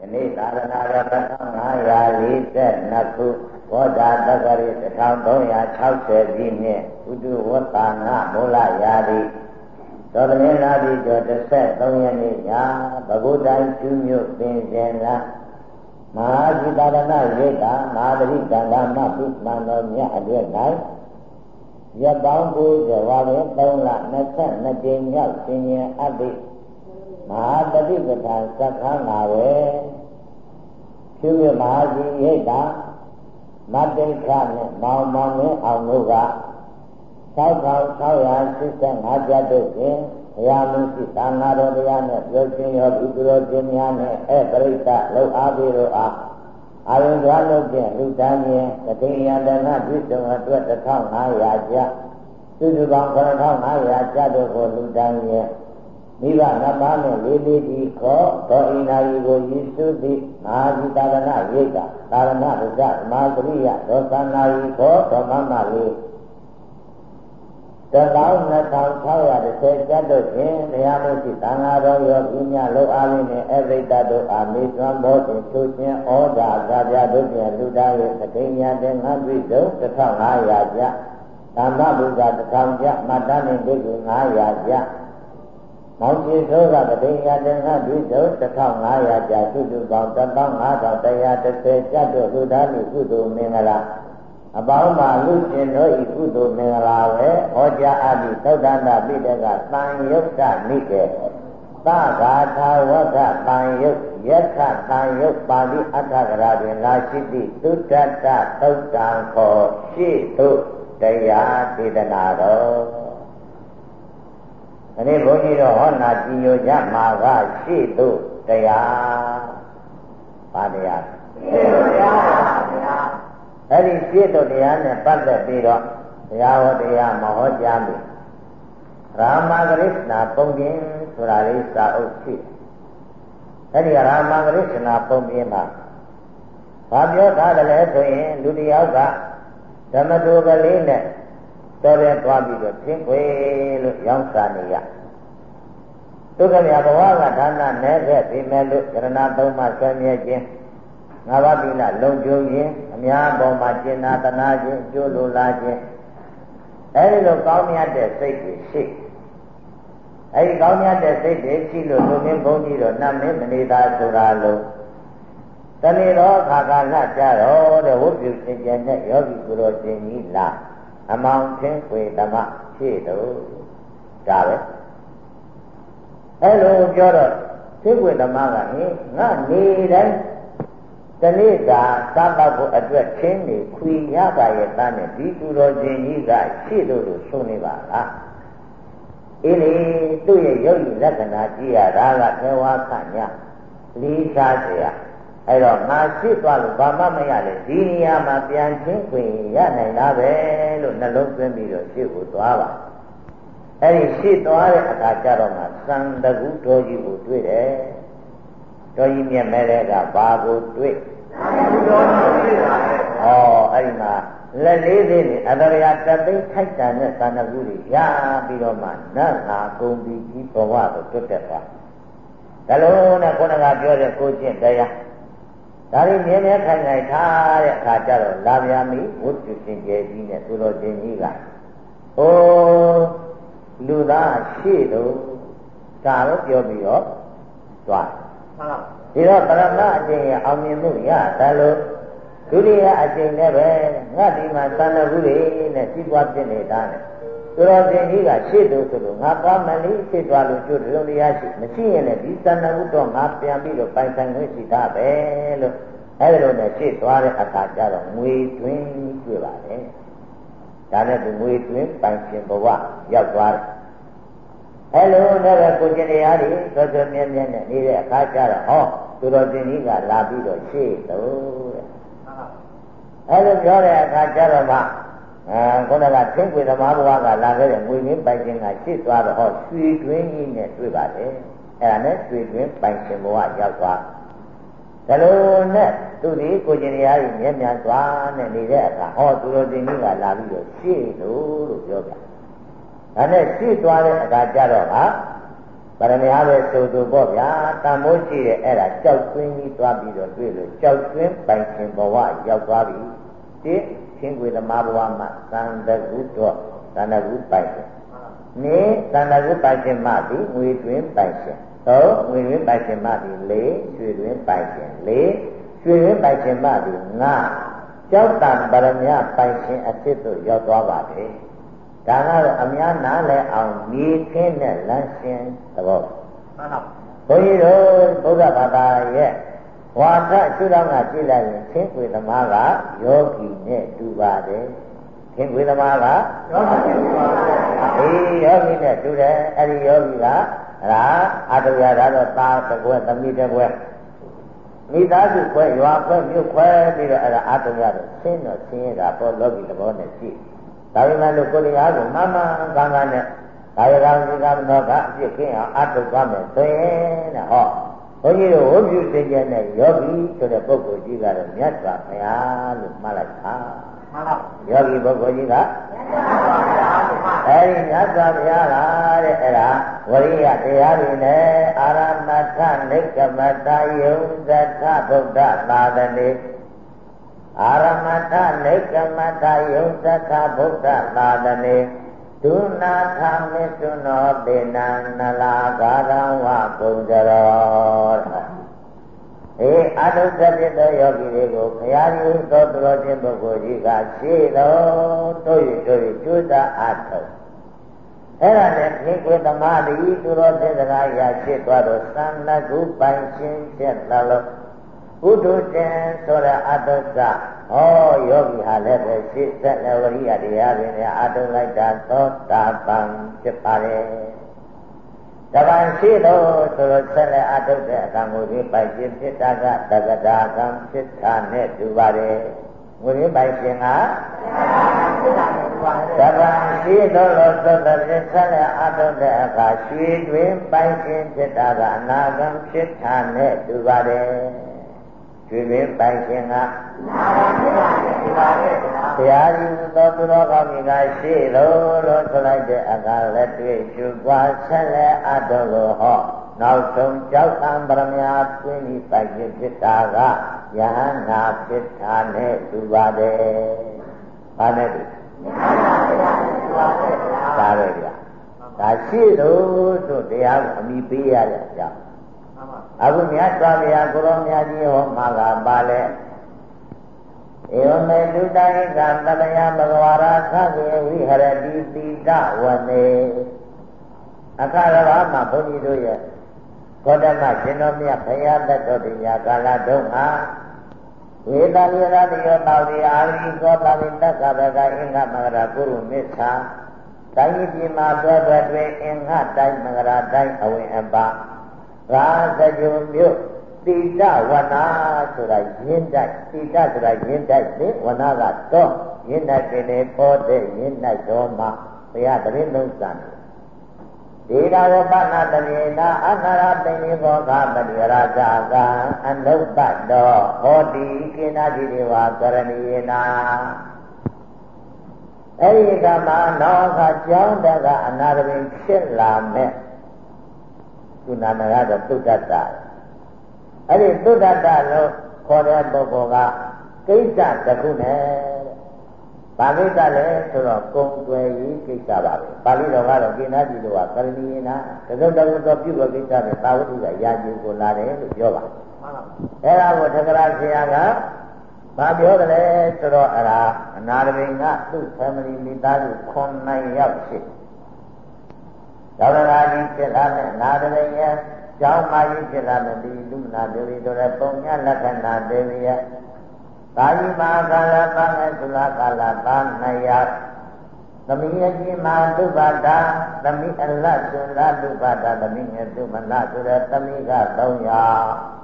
ယနေ့သာရဏရ1542ခုဘောဓာတက္ကရီ1360ပြည့်နှစ်ဥဒုဝတ္တနာမူလရာသီသောတမင်းလာပြီးကျော်13ရက်နေ့ညဘဂုတိုင်းကျူးမြို့ပင်စင်လာမဟာจิตရဏရိတ်တာမာသရိကန္ဓမပုမှန်တော်မြတ်အတွက်၌ရပောင်းကိုဇဝါပဲ3လ22ကြိမ်မြောက်ရှင်ရင်အဘိ မဟာတတိပဌာသက္ခန်းလာပဲဖြူရမဟာကြီးရိတ်တာမတိခနဲ့မောင်မောင်နဲ့အောင်တို့က6685ကျပ်တို့ဖြင့်ဘုရားမှုရှိသာနာတော်တရားနဲ့ပြောခြင်းရောဘုသူတော်ခြင်းများနဲ့အဲပရိသတ်လောက်အားပြီးတော့အားအာရုံသွားလို့ဖြင့်လူတန်းရင်တတိယတနာပြည့်စုံအတွက်1500ကျပ်စုစုပေါင်း9500ကျပ်တို့ကိုလူတန်းရင် မိဘနမနဲ့လေးလေးဒီခေါ်တော်ဣနာယီကိုယေရှုသည်မဟာဇီတာရဏရိတ်တာသာရဏဒုက္ခမာသရိယဒေါသနာယီခေါ်တော်မမလေးတသော2630ကျတ်တို့ဖြင့်တရားလို့ရှိသံဃာတော်ရောပြညာလောအားလေးနဲ့အဘိဓတတို့အာမေသွမ်းဘောတင်သူချင်းဩဒာသာပြတို့ဖြင့်လူသားရဲ့အသိဉာဏ်တဲ့ငါးပြည့်စုံ1500ကျသမ္မဗုဒ္ဓ1000ကျမတ္တနဲ့ဒိဋ္ဌိ900ကျမော င်ကြီးသောကတတိယတန်ခါဒီသော1500ကျသုတုပေါင်း15130ကျတ်တို့လူသားလူကုသိုလ်မင်္ဂလာအပေါင်းမှာလူရှင်တို့ဤကုသိုလ်မင်္ဂလာပဲဟောကြားအပ်ပြီးသုဒ္ဓနာပိဋကသံယုတ်ကနိကေသဂါထာဝကသံယုတ်ယက္ခသံယုတ်ပါဠိအဋ္ဌကရာတွင်လာရှိသည့်သုတ္တတသုတ်တံခောရှေ့သို့တရားဒေသနာတော် ဒီနေ့ဘုန်းကြီးတို့ဟောနာကြည်ညိုကြမှာကရှေ့သို့တရားပါတရားရှေ့သို့တရားပါဗျာအဲ့ဒီရှေ့သို့တရားနဲ့ပတ်သက်ပြီးတော့တရားဟောတရားမဟောကြားမိရာမဂရိษနာပုံပြင်ဆိုတာလေးစာအုပ်ရှိအဲ့ဒီရာမဂရိษနာပုံပြင်မှာဘာပြောထားတယ်လဲဆိုရင်လူတယောက်ကဓမ္မတူကလေးနဲ့တော်ရဲသွားပြီးတော့သင်ခွေလို့ရောင်းစားနေရ ဒုက္ခမြဘဝကဒါနနဲ့ခဲ့ပြီမဲ့လို့ကရဏသုံးပါးဆွေးမြဲခြင်းငါးပါးသီလလုံခြုံခြင်းအများပေါ်မှာကျင်နာတနာခြင်းကျိုးလိုလားခြင်းအဲဒီလိုကောင်းမြတ်တဲ့စိတ်တွေရှိအဲဒီကောင်းမြတ်တဲ့စိတ်တွေရှိလို့လူမင်းဘုန်းကြီးတို့နတ်မင်းမနေတာဆိုတာလို့တဏှေတော်ခါကာလကြတော့တဲ့ဝုပ္ပုရှင်ကျန်တဲ့ယောဂီကိုယ်တော်ရှင်ကြီးလားအမောင်သင်ွေဓမ္မဖြည့်တော့ဒါပဲ အဲ့လိုပြောတော့သင်ွေဓမ္မကဟင်ငါနေတိုင်းတနေ့သာသတ်တော့ဖို့အတွက်ချင်းနေခွေရပါရဲ့တန်းနဲ့ဒီသူတော်ရှင်ကြီးကရှေ့တို့လိုဆုံးနေပါလားအေးလေသူ့ရဲ့ရုပ်ရည်လက္ခဏာကြည့်ရတာကသေဝါခညလေးစားเสียအဲ့တော့ငါရှိသွားလို့ဘာမှမရလေဒီနေရာမှာပြန်ချင်းခွင်ရနိုင်တာပဲလို့နှလုံးသွင်းပြီးတော့ရှေ့ကိုသွားပါ အဲ့ဒီရှေ့သွားတဲ့အခါကျတော့မှသံတကူတော်ကြီးကိုတွေ့တယ်တော်ကြီးမြတ်မဲတဲ့ကဘာကိုတွေ့သံတကူတော်ကြီးတွေ့ပါလေဩအဲ့ဒီမှာလက်လေးသေးနဲ့အတရာတသိထိုက်တန်တဲ့သံတကူတွေရပြီးတော့မှနတ်ငါကုန်ပြီးကြီးဘဝကိုတွတ်တက်သွားဒါလုံးနဲ့ခုနကပြောတဲ့ကိုကျင့်တရားဒါရီမြဲမြဲခိုင်ခိုင်ထားတဲ့အခါကျတော့လာဗျာမိဝတ္ထုရှင်ကျဲကြီးနဲ့သူတော်ရှင်ကြီးကအိုး လူသားရှေ့တော့ဒါတော့ပြောပြီးတော့သွားမှန်ပါဒီတော့ပရမအကျင့်ရအောင်မြင်မှုရဒါလို့ဒုတိယအကျင့်နဲ့ပဲငါဒီမှာသံဃာဘူးတွေနဲ့စီးပွားပြနေတာနဲ့သူတော်ရှင်ကြီးကရှေ့သို့ဆိုလို့ငါသွားမလေးရှေ့သွားလို့ကျိုးတုံတရားရှိမရှိရင်လည်းဒီသဏ္ဍာန်တော့ငါပြန်ပြီးတော့ပိုင်ဆိုင်ခွင့်ရှိတာပဲလို့အဲဒီလိုနဲ့ရှေ့သွားတဲ့အခါကျတော့ငွေတွင်းတွေ့ပါတယ် ဒါနဲ့သူငွေတွင်းပိုင်ရှင်ဘဝရောက်သွားတယ်အဲလိုနဲ့ပဲကိုကျင်တရားတွေသောသောမြဲမြဲနဲ့နေတဲ့အခါကျတော့ဟောသူတော်ရှင်ကြီးကလာပြီးတော့ရှေ့တော့တဲ့အဲလိုပြောတဲ့အခါကျတော့မှအဲခုနကသင်္ကွေသမားဘဝကလာခဲ့တဲ့ငွေမင်းပိုင်ရှင်ကရှစ်သွားတော့ဟောရွှေတွင်းကြီးနဲ့တွေ့ပါတယ်အဲဒါနဲ့ရွှေတွင်းပိုင်ရှင်ဘဝရောက်သွား ဒါလိုနဲ့သူဒီကိုကျင်တရားကြီးမျက်မြန်သွားနဲ့နေတဲ့အခါဟောသူတော်တင်ကြီးကလာပြီးတော့ရှေ့လို့လို့ပြောပြဒါနဲ့ရှေ့သွားတဲ့အခါကျတော့ဟာပါရမီအားပဲဆိုသူပေါ့ဗျာတန်မိုးရှိတဲ့အဲ့ဒါကြောက်သွင်းကြီးသွားပြီးတော့တွေ့လို့ကြောက်သွင်းပိုင်ရှင်ဘဝရောက်သွားပြီတိချင်းွေသမားဘဝမှာသံတကုတော့သံတကုပိုင်ရှင်နေသံတကုပိုင်ရှင်မှသည်ငွေတွင်ပိုင်ရှင် သုံးငွေတွင်ပိုင်ရှင်မှသည်လေးရွှေတွင်ပိုင်ရှင်လေးရွှေတွင်ပိုင်ရှင်မှသည်ငါကြောက်တံပရမယပိုင်ရှင်အဖြစ်သို့ရောက်သွားပါတယ်ဒါကတော့အများနားလဲအောင်မြေခင်းတဲ့လမ်းရှင်သဘောမှန်ပါဘုန်းကြီးတို့ဘုရားဘာသာရဲ့ဝါဒရှုထောင့်ကကြည့်လိုက်ရင်သင်္ကွေသမားကယောဂီနဲ့တူပါတယ်သင်္ကွေသမားကယောဂီနဲ့တူပါတယ်အေးယောဂီနဲ့တူတယ်အဲ့ဒီယောဂီက ဒါအတုရဒါတော့သာတကွယ်သမီးတကွယ်မိသားစုခွဲရွာခွဲမြို့ခွဲပြီးတော့အဲ့ဒါအတုရတော့ဆင်းတော့ဆင်းရတာပေါ်လောကီသဘောနဲ့ကြည့်ဒါပေမဲ့လို့ကိုယ်တရားကိုမမှန်ကန်ကန်နဲ့ကာယကံဒီကံတော့ကအဖြစ်ခင်းအောင်အတုသွားမယ်ဆိုရင်တဲ့ဟောဘုန်းကြီးတို့ဝိပုစင်ကျတဲ့ယောဂီဆိုတဲ့ပုဂ္ဂိုလ်ကြီးကတော့မြတ်စွာဘုရားလို့မှတ်လိုက်တာ မှန်ပါယောဂီပုဂ္ဂိုလ်ကြီးကအဲဒီမြတ်စွာဘုရားကတဲ့အဲ့ဒါဝရိယတရားတွေနဲ့အာရမထနိကမတယုံသတ္ထဗုဒ္ဓသာသနေအာရမထနိကမတယုံသတ္ထဗုဒ္ဓသာသနေဒုနာထမေတုနောတေနနလာဂါရံဝကုံကြရော အေးအတုသဖြစ်သောယောဂီတွေကိုဘုရားကြီးသောသူတော်ချင်းပုဂ္ဂိုလ်ကြီးကရှေ့တော်တို့ရတို့ရကျူးစာအထုတ်အဲ့ဒါနဲ့ခေကွေသမားတိသူတော်စေတနာရာရှေ့သွားတော့သံလကုပိုင်ရှင်ဖြစ်လာလို့ဘုဒ္ဓတင်ဆိုတဲ့အတ္တစဟောယောဂီဟာလည်းပဲရှေ့သက်လဝရိယတရားတွေနဲ့အတုလိုက်တာသောတာပန်ဖြစ်ပါလေ တပန်ရှိတော့ဆိုတော့ဆက်လက်အထုတ်တဲ့အကံကိုဒီပိုက်ခြင်းဖြစ်တာကတက္ကတာကံဖြစ်တာနဲ့တူပါတယ်ငွေရင်းပိုက်ခြင်းကတပန်ရှိတော့လို့သောတဖြစ်ဆက်လက်အထုတ်တဲ့အခါရွှေတွင်ပိုက်ခြင်းဖြစ်တာကအနာကံဖြစ်တာနဲ့တူပါတယ် ရွှေပင်ပိုင်ရှင်ကဘုရားကြီးသောသူတော်ကောင်းကြီးကရှေ့လို့လို့ဆိုလိုက်တဲ့အကလည်းတွေ့ရှုပွားဆက်လက်အပ်တော်ကိုဟောနောက်ဆုံးကြောက်သံပရမယာတွင်းဤပိုက်ဖြစ်ဖြစ်တာကယဟနာဖြစ်တာနဲ့တူပါတယ်။ဘာနဲ့တူဒါပဲဗျာ။ဒါရှိလို့တို့တရားကိုအမိပေးရတဲ့အကြောင်း အခုမြတ်စွာဘုရားကိုရောမြတ်ကြီးဟောမှာကပါလေဧဝမေတုတယိကတမယဘဂဝါရာသကေဝိဟရတိတိတဝနေအခါရဘာမှာဘုန်းကြီးတို့ရဲ့ကောဓမရှင်တော်မြတ်ဘုရားတတ်တော်တရားကာလတုန်းဟာဝေဒာလိရတိယောတောတိအာရိသောတာဝိတက္ကဗကအင်္ဂမဂရကုရုမစ္ဆာတိုင်းပြည်မှာတွဲတွဲတွင်အင်္ဂတိုင်းမဂရတိုင်းအဝင်အပါ ရာဇဂုံမြို့တိတဝနာဆိုတာရင်းတိုက်တိတဆိုတာရင်းတိုက်လေဝနာကတော့ရင်းတိုက်တင်နေပေါ်တဲ့ရင်းတိုက်တော်မှာဘုရားတရင်လုံးစံဒေဂဝပနာတရေနာအနာရပိနိဘောဂပတိရာဇာကအနုပ္ပတောဟောတိကိနာတိဒေဝကရဏီယနာအဲ့ဒီကမှာနောကကြောင်းတကအနာရပင်ဖြစ်လာမဲ့ သူနာမည်ကတော့သုဒ္ဓတအဲ့ဒီသုဒ္ဓတလို့ခေါ်တဲ့ပုဂ္ဂိုလ်ကကိစ္စတစ်ခုနဲ့ဘာကိစ္စလဲဆိုတော့ကုံွယ်ရေးကိစ္စပါပဲပါဠိတော်ကတော့ကိနာတိတို့ကကရဏီနာတသုတ္တဝတ္တပြုလို့ကိစ္စနဲ့သာဝတိကရာဇီကိုလာတယ်လို့ပြောပါအဲ့ဒါကိုထကရာဆရာကဘာပြောတယ်လဲဆိုတော့အဲ့ဒါအနာရဘိန်ကသူ့ family မိသားစု9ယောက်ရှိတယ် သောရဂာတိဖြစ်လာတဲ့နာတရိယကျောင်းမာကြီးဖြစ်လာတဲ့ဒီလူနာဒေဝီတို့ရဲ့ပုံညာလက္ခဏာဒေဝီရဲ့ကာယိမာကာလပငသုလကာလပါနယသမီးအကြီးမာဒုပါဒသမီးအလတ်သုလဒုပါဒသမီးငယ်သူမလဆိုတဲ့သမီးက300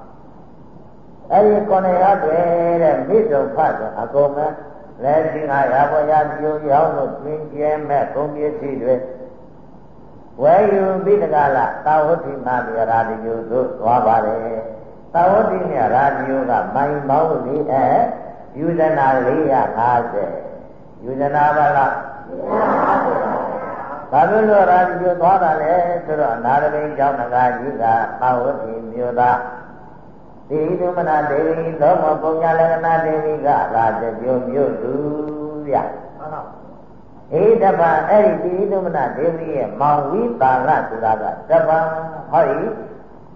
အဲဒီကိုနေရတဲ့မိစုံဖတ်ဆိုအကုန်မဲ့လက်ရှိကရာပေါ်ရာပြိုရောင်းလို့တွင်ကျဲမဲ့ကုန်ပစ္စည်းတွေ ဝဲယူပြီးတကလားသာဝတိမမြရာဒီယုသို့သွားပါတယ်သာဝတိမြရာဒီယုကမိုင်ပေါင်းလေးအဲယူဇနာ450ယူဇနာပါလားဘာလို့လို့ရာဇီကိုသွားတာလဲဆိုတော့အနာရဘိန်ကျောင်းတကားကြီးကသာဝတိမြို့သားတိတုမနာဒေဝီသောမပုံညာလကနာဒေဝီကရာဇပြုံမြို့သူရမှန်ပါ ဧတပံအဲ့ဒီတိတုမနာဒေဝီရဲ့မောင်ဝိပါလဆိုတာကတပံဟောဒီ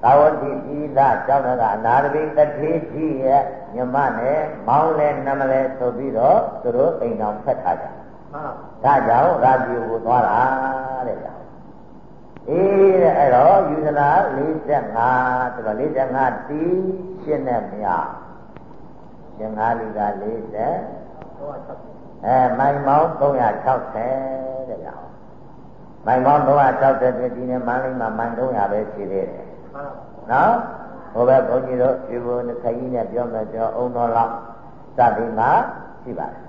သာဝတိပြည်သားကျောင်းကအနာရဘိန်တထေကြီးရဲ့ညမနဲ့မောင်လဲနမလဲဆိုပြီးတော့သူတို့အိမ်တော်ဖက်ထားကြမှန်ပါဒါကြောင့်ရာဇီကိုသွားတာတဲ့ကြောင့်အေးတဲ့အဲ့တော့ယူဇနာ45ဆိုတော့45တီးရှင်းတဲ့မြောက်ရှင်၅လီက40 အဲမိုင်ပေါင်း360တဲ့ကြောင့်မိုင်ပေါင်း360တဲ့ဒီနေ့မန္တလေးမှာမိုင်300ပဲရှိသေးတယ်နော်ဟိုဘက်ဘုန်းကြီးတို့ဒီဘုန်းခကြီးနဲ့ပြောမယ်ကျွန်တော်အုံတော်လောက်စသည်မှာရှိပါတယ်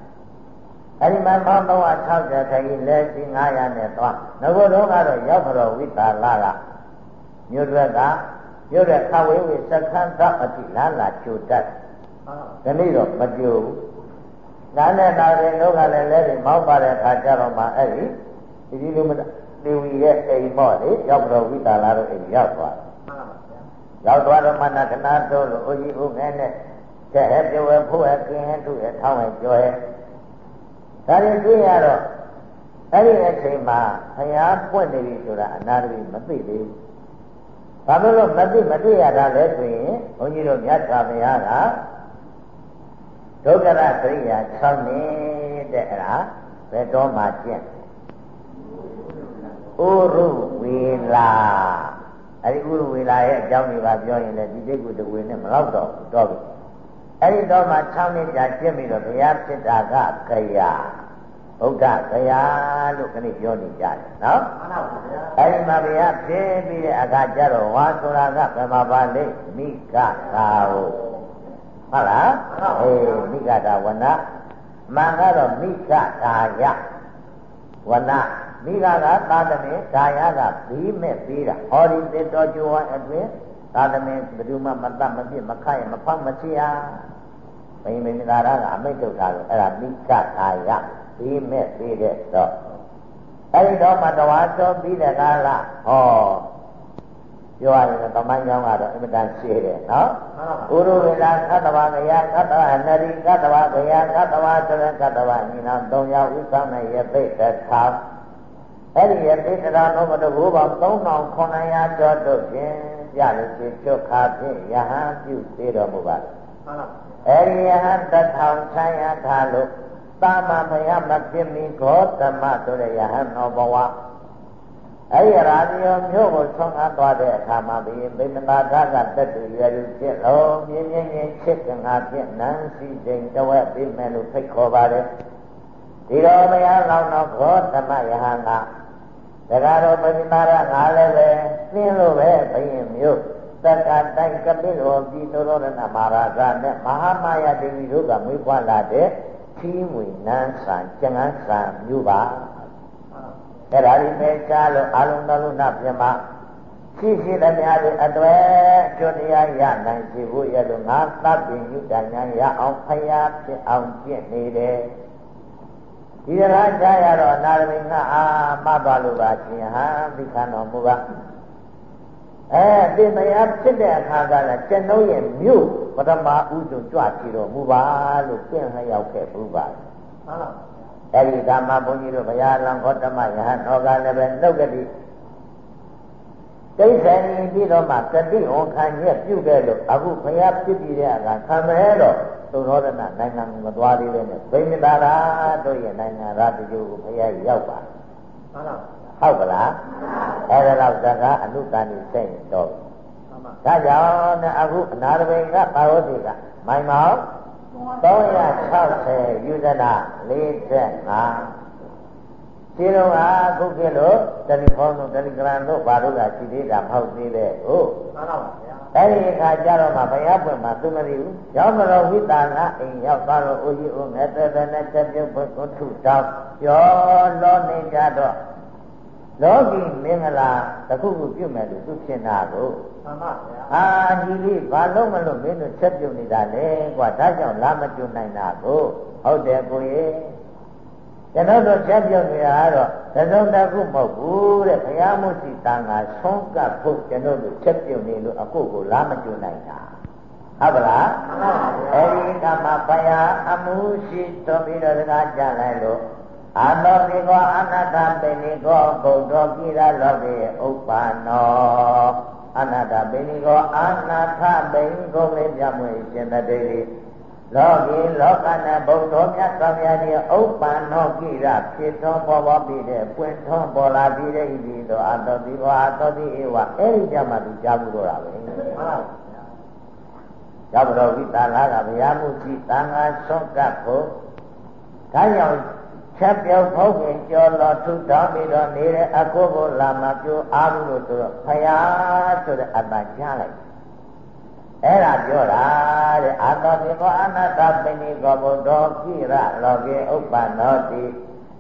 အဲ့ဒီမှာပေါင်း360ခကြီးလက်ရှိ900နဲ့သွားငကိုတော့ကတော့ရောက်တော်ဝိတာလာကမြို့ရွက်ကမြို့ရက်ခဝေးဝေစခန်းသအတိလာလာချိုတတ်ဒီနေ့တော့မကြိုဘူး နားနဲ့နာရင်တို့ကလည်းလက်တွေမောက်ပါတဲ့အခါကျတော့မှအဲ့ဒီဒီဒီလိုမတေဝီရဲ့အိမ်ပေါ့လေရောက်တော်ဝိတာလာတို့အိမ်ရောက်သွားရောက်သွားတော့မနကနာတို့လိုအိုကြီးဦးငယ်နဲ့တဲ့ဟဲ့ပြောဝဲဖို့ဟဲ့ကင်းဟဲ့သူ့ဟဲ့ထောင်းဟဲ့ပြောဟဲ့ဒါတွေတွေ့ရတော့အဲ့ဒီအချိန်မှာဘုရားပွင့်နေပြီဆိုတာအနာတပိမသိသေးဘူး။ဘာလို့လို့မသိမတွေ့ရတာလဲဆိုရင်ဘုန်းကြီးတို့မြတ်စွာဘုရားက ဒုက္ခရသရိယာ6နှစ်တဲ့အဲ့ဒါဘယ်တော့မှကျင့်ဥရုဝေလာအဲ့ဒီဥရုဝေလာရဲ့အကြောင်းတွေကပြောရင်လည်းဒီတိတ်ကုတဝေနဲ့မလောက်တော့တော့ပြီအဲ့ဒီတော့မှ6နှစ်ကြာကျင့်ပြီးတော့ဘုရားဖြစ်တာကခရာဗုဒ္ဓခရာလို့ခဏပြောနေကြတယ်နော်မှန်ပါဗျာအဲ့ဒီမှာဘုရားဖြစ်ပြီးတဲ့အခါကျတော့ဝါဆိုတာကဘယ်မှာပါလဲမိကသာဟုတ် ဟုတ်လားအေးမိကတာဝနမန်ကတော့မိကတာယဝနမိကကသာသမင်ကာယကဘီးမဲ့ပြီးတာဟောဒီသစ်တော်ကျွန်းအတွင်းသာသမင်ဘယ်သူမှမတတ်မပြစ်မခိုက်မဖောက်မချရဘိမိမိသာရကအမိတ်ထုတ်တာလို့အဲ့ဒါမိကကာယပြီးမဲ့ပြီးတဲ့တော့အဲ့ဒီတော့မှတဝါတော်ပြီးတဲ့ကာလဟော ပြောရရင်သမိုင်းကြောင်းကတော့အင်မတန်ရှည်တယ်နော်ဥရဝေလာသတ္တဝါကယသတ္တဝါနရိသတ္တဝါကယသတ္တဝါဆိုတဲ့သတ္တဝါညီနောင်၃ယောက်ဥဆောင်တဲ့ယသိတ္တထာအဲ့ဒီယသိတ္တထာလုံးမတကူပေါင်း3900ကျော်တို့ဖြင့်ကြလို့ရှိချုပ်ခါဖြင့်ယဟန်ပြုသေးတော်မူပါလေအဲ့ဒီယဟန်တထောင်ဆန်းရထားလို့တာမမယမဖြစ်မီဂေါတမဆိုတဲ့ယဟန်တော်ဘဝ အဲ့ဒီရာဇယောမျိုးကိုဆုံးအပ်သွားတဲ့အခါမှာဘိဗိမနာထကတက်တူရွယ်လူဖြစ်လုံးမြင်းမြင်းချင်းချစ်ကငါဖြင့်နန်းစီချိန်တဝက်ပြီးမယ်လို့ဖိတ်ခေါ်ပါတယ်ဒီတော်မယလောင်းတော်ဂေါတမယဟန်ကတကားတော်ပရိမာရငါလည်းပဲနှင်းလို့ပဲဘိရင်မျိုးတက္ကတိုက်ကပိလောပြည်သောရဏမဟာရာဇနဲ့မဟာမာယာဒေဝီတို့ကမွေးဖွားလာတဲ့ချီးမွေနန်းဆန်ကျန်ငန်းဆန်မျိုးပါ အဲ့ဒါဒီပဲကြားလို့အလုံးတော်လုံးနာပြမရှိရှိသမျှတွေအတွေ့ကျွတရားရနိုင်စီဖို့ရလို့ငါသဗ္ဗညုတညာရအောင်ဖယားဖြစ်အောင်ကျင့်နေတယ်ဒီရကကြားရတော့နာရမင်းကအာမသွားလို့ပါရှင်ဟာသိခံတော်မူပါအဲတင်မယာဖြစ်တဲ့အခါကလည်းကျွန်ုပ်ရဲ့မြို့ပထမဥစုကြွချီတော်မူပါလို့ပြင်လျောက်ခဲ့ဘူးပါဟုတ်လား အဲဒီကမှဘုန်းကြီးတို့ဘုရားလံခောတမယဟန်တော်ကလည်းပဲနှုတ်ကတိတိဋ္ဌာန်ပြီးတော့မှတတိဝခံရက်ပြုခဲ့လို့အခုဘုရားဖြစ်ပြီးတဲ့အခါခံမဲတော့သုရောဒနာနိုင်ငံမသွားသေးပဲနဲ့ဗိမ္မာရာတို့ရဲ့နိုင်ငံရာတကျိုးကိုဘုရားရောက်ပါဟုတ်လားဟုတ်ကလားအဲ့ဒါတော့ဇကာအနုတန်ကြီးစိတ်တော့ဒါကြောင့်အခုအနာရဘိကပါဝတိကမိုင်မောင် 360ယူဇနာ45ဒီတော့ဟာခုခေတ်လို့တယ်လီဖုန်းတို့တယ်လီဂရမ်တို့ဘာလို့ကရှိသေးတာမဟုတ်သေးတဲ့ဟုတ်မှန်ပါဗျာအဲဒီအခါကျတော့မှဘုရားပွင့်မှာသူမသိဘူးရောက်တော့ဝိတာနာအိမ်ရောက်သွားတော့အိုကြီးဦးငယ်တဲ့တဲ့နဲ့ချက်ပြုတ်ဖို့ထုတောင်းပြောလောနေကြတော့လောကီမင်္ဂလာတခုခုပြုမယ်လို့သူဖြစ်တာကို မှန်ပါဗျာအာဒီလေးဘာလို့မလို့မင်းတို့ချက်ပြုတ်နေတာလဲကွာဒါကြောင့်လာမကျွနိုင်တာကိုဟုတ်တယ်ကိုရေကျွန်တော်တို့ချက်ပြုတ်နေတာကတော့သစုံတခုမဟုတ်ဘူးတဲ့ဘုရားမှုရှိတန်ခါဆုံးကပ်ဖို့ကျွန်တော်တို့ချက်ပြုတ်နေလို့အခုကိုလာမကျွနိုင်တာဟုတ်ပါလားအဲဒီကမှဘုရားအမှုရှိတော်ပြီးတော့တကားကြလိုက်လို့အာတောပိကောအနတ္တပိနိကောဘုဒ္ဓကိရလောကေဥပ္ပန္နော အနတ္တပိနိကောအာနာထပိနိကောလေးပြမွေရှင်တတိလောကီလောကနာဘုံတော်မြတ်စွာဘုရားရဲ့ဥပ္ပန္နောကိရဖြစ်တော်ပေါ်ပေါ်ပြီးတဲ့ပွင့်ထွန်းပေါ်လာပြီးတဲ့ဤသို့အတောတိဘောအတောတိဧဝအဲ့ဒီကြမှာသူကြားဘူးတော့တာပဲမှန်ပါကြောင့်တော်ဝိတာလာကဘုရားမှုရှိတန်ခါဆွန့်ကပ်ဖို့ဒါကြောင့် ချက်ပြောက်ဖုတ်ခင်ကြောတော်ထုထောင်းပြီးတော့နေတဲ့အကိုကိုလာမပြိုအားလို့ဆိုတော့ဖယားဆိုတဲ့အတန်ကြားလိုက်အဲ့ဒါပြောတာတဲ့အာတောတိကောအနာတပိနိကောဘုဒ္ဓကိရလောကေဥပ္ပနောတိ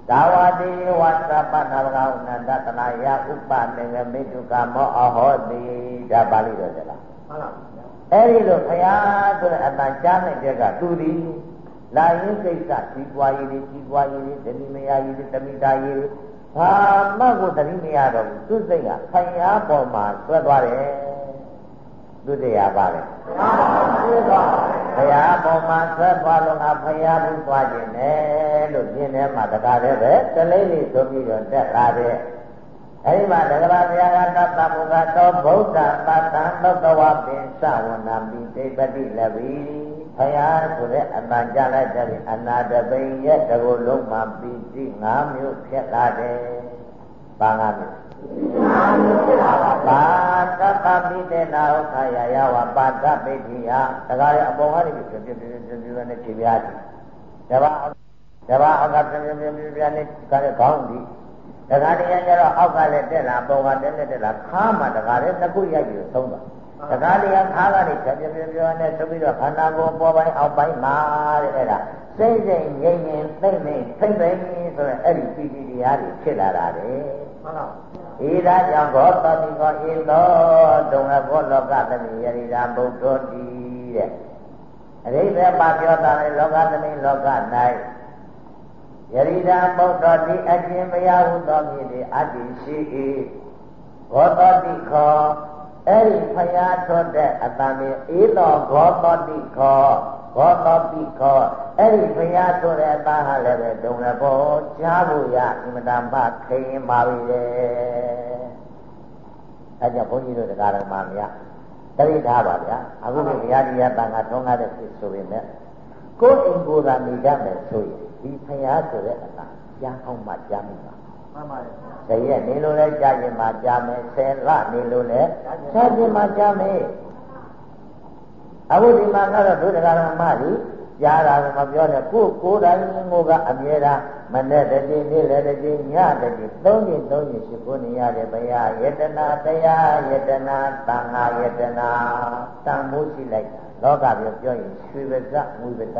သာဝတိဝတ္တပနာလကောနန္တတနာယဥပ္ပနေငမိတုကမောအဟောတိဒါပါဠိတော်ကြလားမှန်ပါအဲ့ဒီလိုဘုရားဆိုတဲ့အတန်ကြားတဲ့ကသူဒီ လာရင်ကိစ္စကြီးပွားရေးတွေကြီးပွားရေးတွေတတိမယာရေးတွေတမိတာရေးတွေဘာမှကိုတတိမရတော့ဘူးသူစိတ်ကဖယားပေါ်မှာဆွဲသွားတယ်သူတရားပါလေဘုရားပေါ်မှာဆွဲသွားလို့ငါဘုရားဘူးသွားခြင်းနဲ့လို့ပြင်းထဲမှာတကားတဲ့ပဲတလေးလေးဆိုပြီးတော့တက်လာတဲ့အဲဒီမှာတက္ကရာဘုရားကတတ္တမုခသောဗုဒ္ဓပတ္တံသောတဝပင်စဝနာမိသိပတိလဗီ ဘုရားဆိုတဲ့အတန်ကြလိုက်တဲ့အနာတပိန်ရဲ့တကူလုံးမှာပီတိ၅မျိုးဖြစ်လာတယ်။ဘာ၅မျိုးပါတတပိတေနာဥခယယဝပါတပိတိယတကားရဲ့အပေါ်ကနေပြပြပြပြပြနဲ့ခြေပြားတယ်။ဒါပါဒါပါအောက်ကပြပြပြပြပြနဲ့ကားရဲ့ခေါင်းဒီတခါတည်းကျတော့အောက်ကလည်းတက်လာပေါ်ကတက်လက်တက်လာခါမှတခါလည်းနှစ်ခုရိုက်ပြီးသုံးတာ တခါတည်းခါကနေပြပြပြပြနဲ့ဆိုပြီးတော့ခန္ဓာကိုယ်ပေါ်ပိုင်းအောက်ပိုင်းမှာတဲ့အဲ့ဒါစိတ်စိတ်ငြိမ်ငြိမ်သိမ့်သိမ့်ဖိမ့်သိမ့်ဆိုတော့အဲ့ဒီပီတိတရားတွေဖြစ်လာတာလေမှန်ပါဧဒါကြောင့်ဘောတတိကောဧသောတုံအဘောလောကသမိယရိတာဘုဒ္ဓတိတဲ့အရိဘပါပြောတာလေလောကသမိလောက၌ယရိတာပုဒ္ဓတိအရှင်ဘုရားဟုသောမြည်သည်အတ္တိရှိ၏ဘောတတိခော အဲ့ဒီဖရာထွက်တဲ့အတန်လေးအေးတော်ဂောတတိခောဂောတတိခောအဲ့ဒီဘုရားဆိုတဲ့အတန်ဟာလည်းပဲဒုံလည်းပေါ်ကြားဖို့ရအင်မတန်မှခိရင်ပါပြီလေအဲကြောင့်ဘုန်းကြီးတို့တရားတော်မှာများတရိထားပါဗျာအခုဒီဘုရားတရားတန်ခါထုံးကားတဲ့ဖြစ်ဆိုပေမဲ့ကိုယ်အိမ်ကိုယ်သာနေကြမယ်ဆိုရင်ဒီဖရာဆိုတဲ့အတန်ကြားအောင်မှကြားမိပါ မှန်ပါတယ်။တရက်နေလို့လဲကြားရင်မှကြားမယ်ဆယ်လနေလို့လဲကြားရင်မှကြားမယ်။အခုဒီမှာကတော့ဒုဒကာရမကြီးကြားတာကမပြောနဲ့ကိုယ်ကိုယ်တိုင်ကိုကအမြဲတမ်းမနဲ့တည်းနေ့လည်းတည်းညတည်းသုံးရင်သုံးရင်ရှိဖို့နေရတယ်ဘုရားယတနာတရားယတနာတန်ဃာယတနာတန်မိုးရှိလိုက်လောကပြောပြောရင်ရွှေပဇငွေပဇ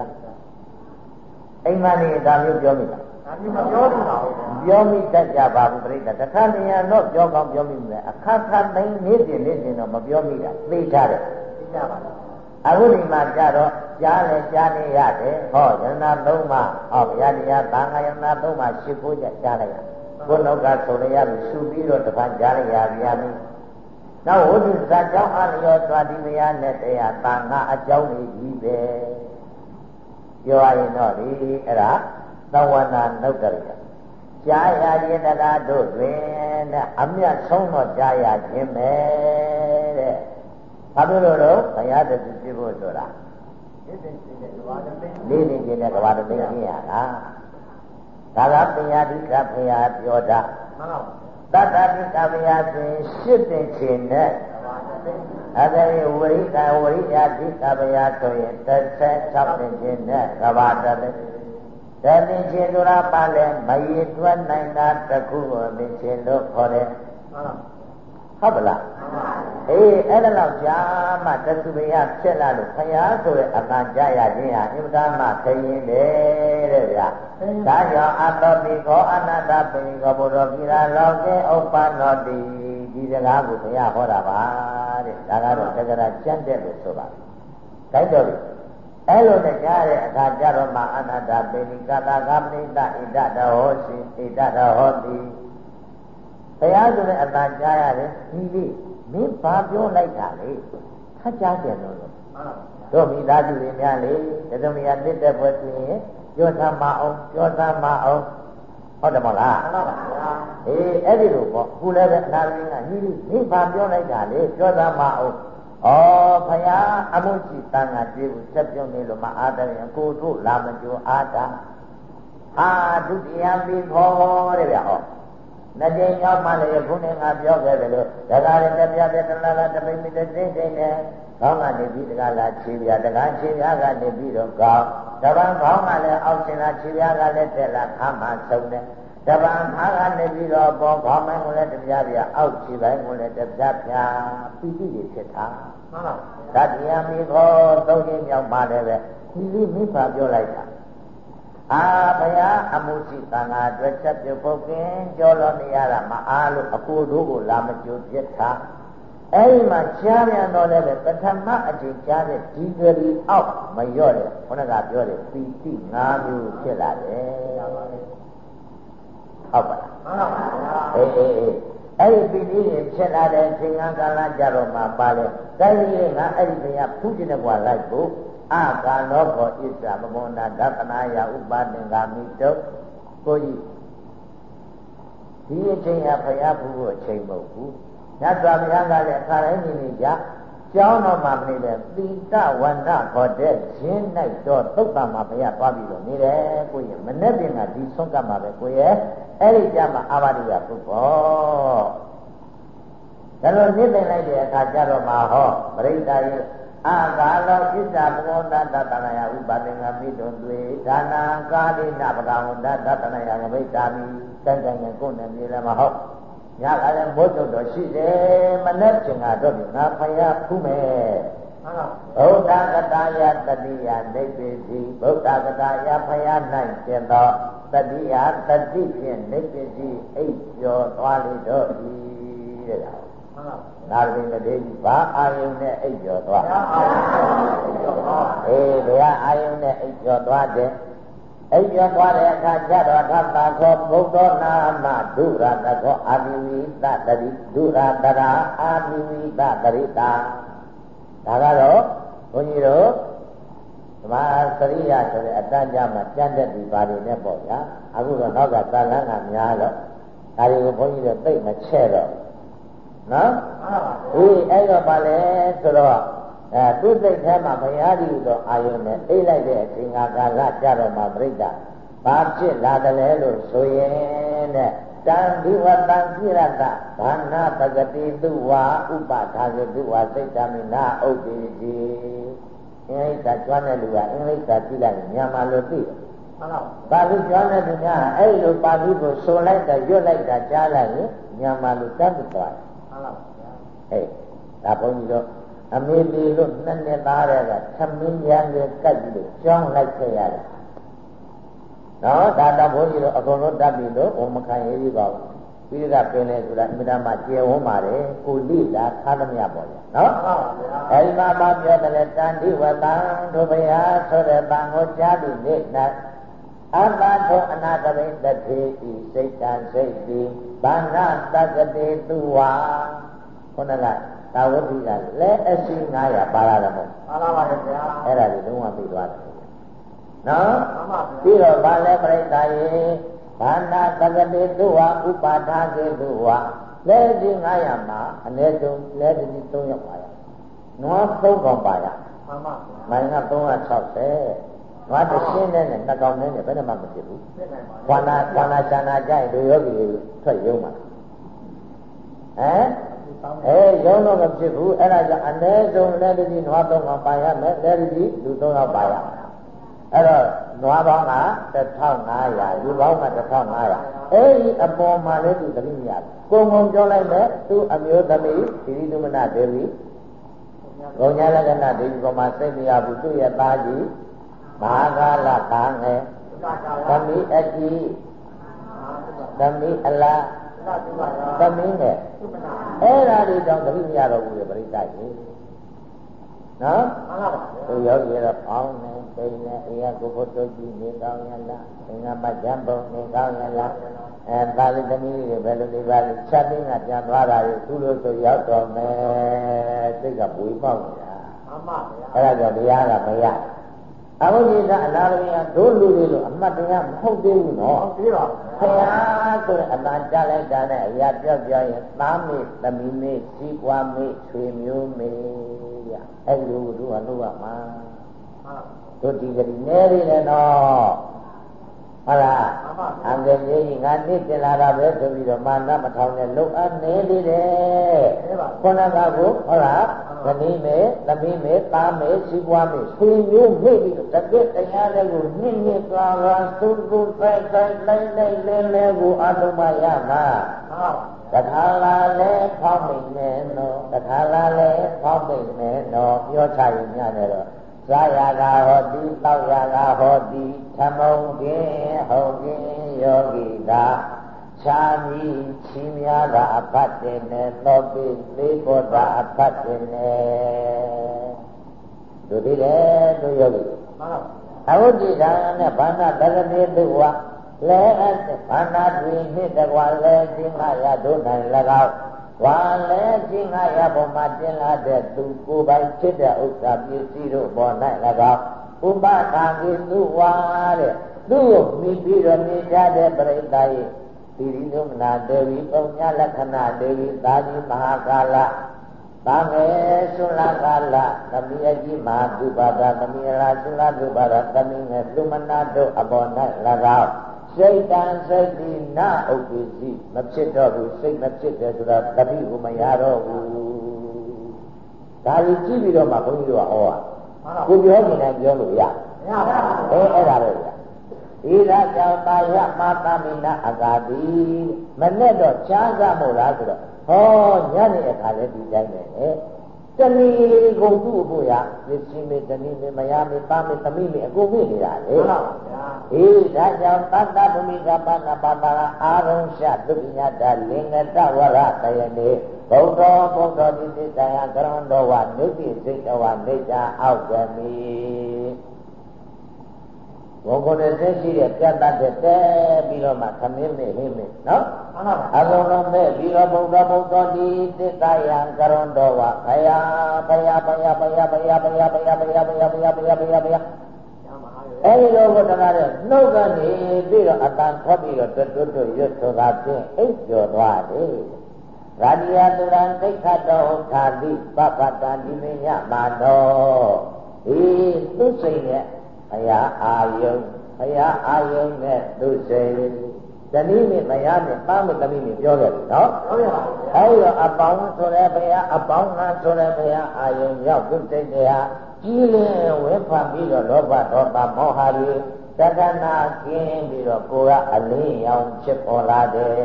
အိမ်မလေးဒါမျိုးပြောမိတာဒါ မျိုးမပြောဘူးလားပြောမိတတ်ကြပါဘူးပြိတ္တတခါတည်းရတော့ပြောကောင်းပြောမိမယ်အခါခါသိနေစဉ်နေစဉ်တော့မပြောမိတာသိကြတယ်သိကြပါလားအခုဒီမှာကြတော့ကြားလဲကြားနေရတယ်ဟောယန္နာသုံးပါဟောဗျာတရားသံဃာယန္နာသုံးပါရှင်းဖို့ကြကြားလိုက်ရကိုယ်နောက်ကဆိုရရပြီရှုပြီးတော့တပန်းကြားလိုက်ရဗျာမင်းနောက်ဝိသုဇာကြောင့်အလျောသွားဒီမယားနဲ့တရားသံဃာအကြောင်းကြီးပဲပြောရရင်တော့ဒီအဲ့ဒါ သဝနာနုတ်တရကြားရခြင်းတရားတို့တွင်တဲ့အမြတ်ဆုံးတော့ကြားရခြင်းပဲတဲ့ဘာလို့လို့တော့ဘုရားတည်းပြဖို့ဆိုတာလေးနေခြင်းနဲ့ကဘာတသိလေးနေခြင်းနဲ့ကဘာတသိခြင်းရတာဒါကပညာတိကဘုရားပြောတာမှန်ပါတတ္တတိကဘုရားဆိုရင်ရှစ်တင်ခြင်းနဲ့အဲဒီဝိကဝိညာတိကဗျာဆိုရင်36တင်ခြင်းနဲ့ကဘာတသိ တသိခြင်းဆိုတာပါလဲမရည်တွက်နိုင်တာတခုကိုသိခြင်းလို့ခေါ်တယ်ဟုတ်ပါလားအေးအဲ့ဒါတော့ကြာမှတသုဘယဖြစ်လာလို့ခရာဆိုတဲ့အတန်ကြရခြင်းဟာအင်မတန်မှခရင်တယ်တဲ့ဗျာဒါကြောင့်အတ္တပိခောအနတ္တပိခောဘုရောကိရာလောကေဥပ္ပနောတိဒီစကားကိုဘုရားဟောတာပါတဲ့ဒါကတော့တက္ကရာကျမ်းတဲ့လို့ဆိုပါတိုက်တော်ပြီ အဲ့လိုနဲ့ကြားတဲ့အခါကျတော့မှအနာတပေနိကတာကပနိတဣဒတဟောစီဣဒတဟောတိဘုရားဆိုတဲ့အတန်ကြားရတယ်ဒီလေးမင်းဘာပြောလိုက်တာလေခက်ကြတယ်လို့တို့မိသားစုတွေများလေတစုံတရာတစ်တဲ့ဘွယ်ဆိုရင်ပြောသမ်းမအောင်ပြောသမ်းမအောင်ဟုတ်တယ်မလားမှန်ပါဗျာအေးအဲ့ဒီလိုပေါ့ခုလည်းပဲအနာရင်းကညီလေးမင်းဘာပြောလိုက်တာလေပြောသမ်းမအောင် ဩဖယားအမှုရှိတန်ခါပြေးဘူးဆက်ပြုံးနေလို့မအားတယ်ကိုတို့လာမကြိုအားတာအာဒုတိယပြီးခေါ်တယ်ဗျဟောနှစ်ကြိမ်ရောက်မှလည်းခုနေငါပြောခဲ့တယ်လို့ဒါကလည်းတပြပြတလားလားတပိမိတစိတ်စိတ်နဲ့ခေါင်းကနေပြီးတကားလားခြေပြတကားခြေပြကနေပြီးတော့ကောင်းတပံခေါင်းကလည်းအောက်ရှင်လားခြေပြကလည်းတက်လာခါမှဆုံးတယ် တပံခါကနေပြီးတော့ပေါ်ခေါင်းပိုင်းကိုလည်းတပြပြအောက်ခြေပိုင်းကိုလည်းတပြပြပီတိတွေဖြစ်တာမှန်ပါတတိယမိခောသုံးခြင်းမြောက်ပါလည်းပဲဒီလေးမိဘပြောလိုက်တာအာဘုရားအမှုရှိသံဃာအတွက်ချက်ပြုတ်ပုတ်ကင်းကြောလို့နေရတာမအားလို့အကိုတို့ကိုလာမကြိုပြစ်တာအဲ့ဒီမှာရှားပြန်တော့လည်းပဲပထမအချိန်ရှားတဲ့ဒီဂရီအောက်မလျော့တဲ့ခုနကပြောတဲ့ပီတိ၅မျိုးဖြစ်လာတယ် ဟုတ်ပါလားမှန်ပါပါအေးအေးအေးအဲ့ဒီပီတိတွေဖြစ်လာတဲ့အချိန်ကာလကြတော့မှပါလေတိုင်းကြီးကအဲ့ဒီတရားဖူးကျင်တဲ့ကွာလိုက်ဖို့အကာလောဘောဣစ္ဆမမောနာဒသနာယဥပါဒင်္ဂမိတုကိုကြီးဒီအချိန်ကဘုရားဖူးဖို့အချိန်မဟုတ်ဘူးညစွာဘုရားကလည်းအခါတိုင်းနေနေကြ ကျောင်းတော်မှာမနေပဲသီတဝန္ဒခေါ်တဲ့ရင်း၌တော့သုတ်တံမှာဘုရားသွားပြီးတော့နေတယ်ကိုကြီးမနေ့ပြင်ကဒီဆုံးကပ်မှာပဲကိုရဲ့အဲ့ဒီကြမှာအာဘာဒိယပုဂ္ဂောဒါလိုနေသိလိုက်တဲ့အခါကျတော့မှာဟောပရိသတ်ရဲ့အာကာလောဣစ္ဆဘဂဝန္တတတနာယဥပါဒေငါမိတုံတွေဒါနာကာလိနပကဝန္တတတနာယငမိတ်တာမိစံကြံရင်ကိုယ်နဲ့မြေလည်းမဟုတ် ညကလည်းမိုးတုတ်တော်ရှိတယ်မနေ့ကငါတော့ငါဖယားဖူးမယ်ဗုဒ္ဓကတာယတတိယနေပိစီဗုဒ္ဓကတာယဖယား၌ကျင်သောတတိယတတိဖြင့်နေပိစီအိပ်ကျော်သွားလေတော့ဤတဲ့နာရင်းတဲ့ကြီးဘာအာယုန်နဲ့အိပ်ကျော်သွားအေးဘုရားအာယုန်နဲ့အိပ်ကျော်သွားတယ် အိပ်ကျော်သွားတဲ့အခါကျတော့သဗ္ဗခောဘုဒ္ဓနာမဒုရတခောအာမိဝိတတရိဒုရတရာအာမိဝိတတရိတာဒါကတော့ဘုန်းကြီးတို့ဓမ္မစရိယဆိုတဲ့အတန်းကြမှာကြံ့တဲ့ဒီပါတွေနဲ့ပေါ့ဗျာအခုတော့နောက်ကသာလန်းကများတော့ဒါတွေကိုဘုန်းကြီးတို့သိမချဲ့တော့နော်အေးအဲ့တော့ပါလေဆိုတော့ အဲသူ့စိတ်ထဲမှာဘုရားကြီးတော့အာယုန်နဲ့အိတ်လိုက်တဲ့အချိန်ကာလကြတော့မှပြိဋ္ဌာဘာဖြစ်လာတယ်လဲလို့ဆိုရင်တဲ့တံဒီဝတံပြရတဘာနာပဂတိတုဝါဥပထာဇတုဝါစိတ်တမိနာဥဒ္ဒေတိအင်္ဂလိပ်စာကျွမ်းတဲ့လူကအင်္ဂလိပ်စာကြည့်လိုက်မြန်မာလိုသိတယ်မှန်ပါပါဠိကျွမ်းတဲ့လူကအဲ့လိုပါဠိကိုဆိုလိုက်တာရွတ်လိုက်တာကြားလိုက်ရင်မြန်မာလိုတတ်ပြီးသွားတယ်လားဗျာဟဲ့ဒါဘုန်းကြီးတို့ အမေလီလို့နှစ်နှစ်သားတဲ့ကသမင်းရံကိုကတ်ပြီးတော့ကြောင်းလိုက်ခဲ့ရတယ်နော်ဒါတော့ဘုန်းကြီးတို့အကုန်လုံးတတ်ပြီးတော့ဘုံမခံရည်ပါဘူးပြီးတော့ပင်လေဆိုတာအမြဲတမ်းကျေဝန်းပါတယ်ကိုလိတာခါသမျှပေါ့ဗျာနော်အဲဒီမှာမပြောတယ်တန်တိဝတံတို့ဘုရားဆိုတဲ့တန်ကိုကြားပြီးနေ၌အတ္တထောအနာတပိတတိဤစိတ်တံစိတ်တိဘာနာတက္ကတိသူဝါခုနက သာဝတိကလက်အရှိ900ပါလာတယ်မို့ပါလာပါရဲ့ဗျာအဲ့ဒါကြီးလုံးဝသိသွားတယ်နော်ပြီးတော့ဗာလဲပြိတ္တာယေဘာနာတက္ကတိသူဝါဥပါဒါကေသူဝါလက်အရှိ900မှာအနည်းဆုံးလက်တတိ3ရောက်ပါရနွားသုံးကောင်ပါရမှန်ပါမိုင်က360ငါတရှင်းနဲ့နဲ့နှစ်ကောင်နဲ့နဲ့ဘယ်နှမှမဖြစ်ဘူးခန္ဓာခန္ဓာချန္ဓာကြိုက်လူယောဂီတွေထွက်ရုံမှာဟမ် အဲရုံတော့မဖြစ်ဘူးအဲ့ဒါကြောင့်အ ਨੇ ဆုံးလက်တကြီးနွားသုံးကောင်ပါရမယ်လက်တကြီးလူသုံးကောင်ပါရအဲ့တော့နွားပေါင်းက1500လူပေါင်းက1500အဲ့ဒီအပေါ်မှာလည်းသူတတိယကုံကုံပြောလိုက်မယ်သူအမျိုးသမီးသီရိသမဏဒေဝီဘုံညာလက္ခဏာဒေဝီပေါ်မှာစိတ်မရဘူးသူ့ရဲ့သားကြီးမဟာကာလကာငယ်သမီးအကြီးသမီးအလားသမီးနဲ့ အဲ့ဓာတွေတောင်သတိမရတော့ဘူးလေပရိသတ်ကြီးနော်မှန်ပါပါသူယောဂီတော့ပေါင်းနေပိနေအရာကိုဘုဒ္ဓကြီးနေကောင်းရလားအင်္ဂမကြံပုံနေကောင်းရလားအဲသာလိသမီးတွေဘယ်လိုနေပါလဲချက်တင်းကပြန်သွားတာလေသူလို့ဆိုရောက်တော့မယ်စိတ်ကပွေပေါက်နေတာမှန်ပါဗျာအဲ့ဒါကြောင့်တရားကမရ အဘုဒ္ဓကအလားတူရတို့လူတွေလို့အမှတ်တရားမဟုတ်သေးဘူးနော်ဟုတ်သေးပါဘူးဘုရားဆိုရင်အတန်ကြလိုက်တာနဲ့အရာပြော့ပြော့ရင်သားမေသမီးမေစီးပွားမေဆွေမျိုးမေဗျအဲ့လိုတို့ကလုပ်ရမှာတို့ဒီကလေးနဲနေတယ်နော် ဟုတ်လားအံကလေးကြီးငါနစ်တင်လာတာပဲဆိုပြီးတော့မာနမထောင်နဲ့လုံအပ်နေသေးတယ်ခုနကကိုဟုတ်လားသမီးမေသမီးမေသားမေစီးပွားမေဆွေမျိုးမေပြီးတော့တကယ်တရားလေးကိုနှိမ့်ညစ်သွားတာသုသုဆိုင်ဆိုင်လိုက်လိုက်လဲလဲကိုအလုံးမရမှာတခါလာလဲဖောက်မိန်နေတော့တခါလာလဲဖောက်မိန်နေတော့ပြောချရင်ညတယ်တော့ သာယာကဟောတိတောက်ယာကဟောတိသမုံကင်းဟုတ်ကင်းယောဂီတာခြားပြီးချီးများတာအဖတ်တင်နဲ့သောပိသေးဘောတာအဖတ်တင်နဲ့တို့ဒီလေတို့ယောဂီမှန်ပါအဝိဇ္ဇာနဲ့ဘာနာတရတိတုဝလဲအပ်ဘာနာတွင်နှစ်တကွာလဲခြင်းငါရတို့နိုင်၎ င်းဝါလဲခြင်းငါရပေါ်မှာတင်လာတဲ့သူကိုယ်ပိုင်ဖြစ်တဲ့ဥစ္စာပစ္စည်းတို့ပေါ်၌၎င်းဥပဒါကိသူဝါတဲ့သူ့ကိုမိပြီးတော့မြင်ကြတဲ့ပြိတ္တာရဲ့သီရိနုမနာဒေဝီပုံညာလက္ခဏာဒေဝီသာတိမဟာကာလသာငယ်သုလကာလသမီးအကြီးမဟာသုပါဒသမီးရာသုလသုပါဒသမီးငယ်သုမနာတို့အပေါ်၌၎င်း စိတ်တန်စိတ်ဒီနာဥပ္ပစီမဖြစ်တော့ဘူးစိတ်မဖြစ်တယ်ဆိုတာတတိကိုမရတော့ဘူးဒါကြီးကြည့်ပြီးတော့မှဘုန်းကြီးတို့ကဟောတာကိုပြောနေတယ်ပြောလို့ရမရပါဘူးအဲအဲ့ဒါပဲဗျာဤရာကြောင့်တာယမသမိနာအဂါတိမနဲ့တော့ချားကြမို့လားဆိုတော့ဟောညနေအခါလည်းဒီတိုင်းပဲလေ တဏီကုန်သူ့ဖို့ရပစ္စည်းမေတဏီမေမယာမေပါမေသမီးမေအကုန်ပြနေတာလေဟုတ်ပါဗျာအေးဒါကြောင့်တတ္တဗမိကပနာပပါရအာရုံရှဒုက္ခညတလင်္ကတဝရတယနေဘုဒ္ဓဘုဒ္ဓတိတိတယကရဏတော်ဝနုတိစိတ်တော်ဝနေကြအောက်ကမီ ဘုံကိုယ်နဲ့သိရှိတဲ့ပြတ်တတ်တဲ့တဲပြီးတော့မှသမင်းမေဟင်းမေနော်အလုံးလုံးမဲ့ပြီးတော့ဘုရားဘုရားဒီသစ္စာယံကရုံတော်ဝခယာဘယဘယဘယဘယဘယဘယဘယဘယဘယဘယဘယဘယဘယအဲဒီလိုဘုရားတဲ့နှုတ်ကနေပြီးတော့အတန်ထွက်ပြီးတော့တွတ်တွတ်ရွတ်ဆိုတာဖြင့်အိပ်ကျော်သွားတယ်ရာဇိယသူရံသိခတ်တော်သာတိပပတ္တဒီမညမာနောဒီသူစိတ်နဲ့ ဘုရားအာယုံဘုရားအာယုံနဲ့သူစိတ်ဇနီးနဲ့မယားနဲ့သားမသမီးနဲ့ပြောခဲ့ပြီနော်ဟုတ်ပါဘူးအဲဒီတော့အပေါင်းဆိုတဲ့ဘုရားအပေါင်းကဆိုတဲ့ဘုရားအာယုံရောက်သူစိတ်တရားကြီးလင်းဝိဖတ်ပြီးတော့လောဘဒေါသမောဟတွေတက္ကနာကျင်းပြီးတော့ကိုယ်ကအလင်းရောင်ဖြစ်ပေါ်လာတယ်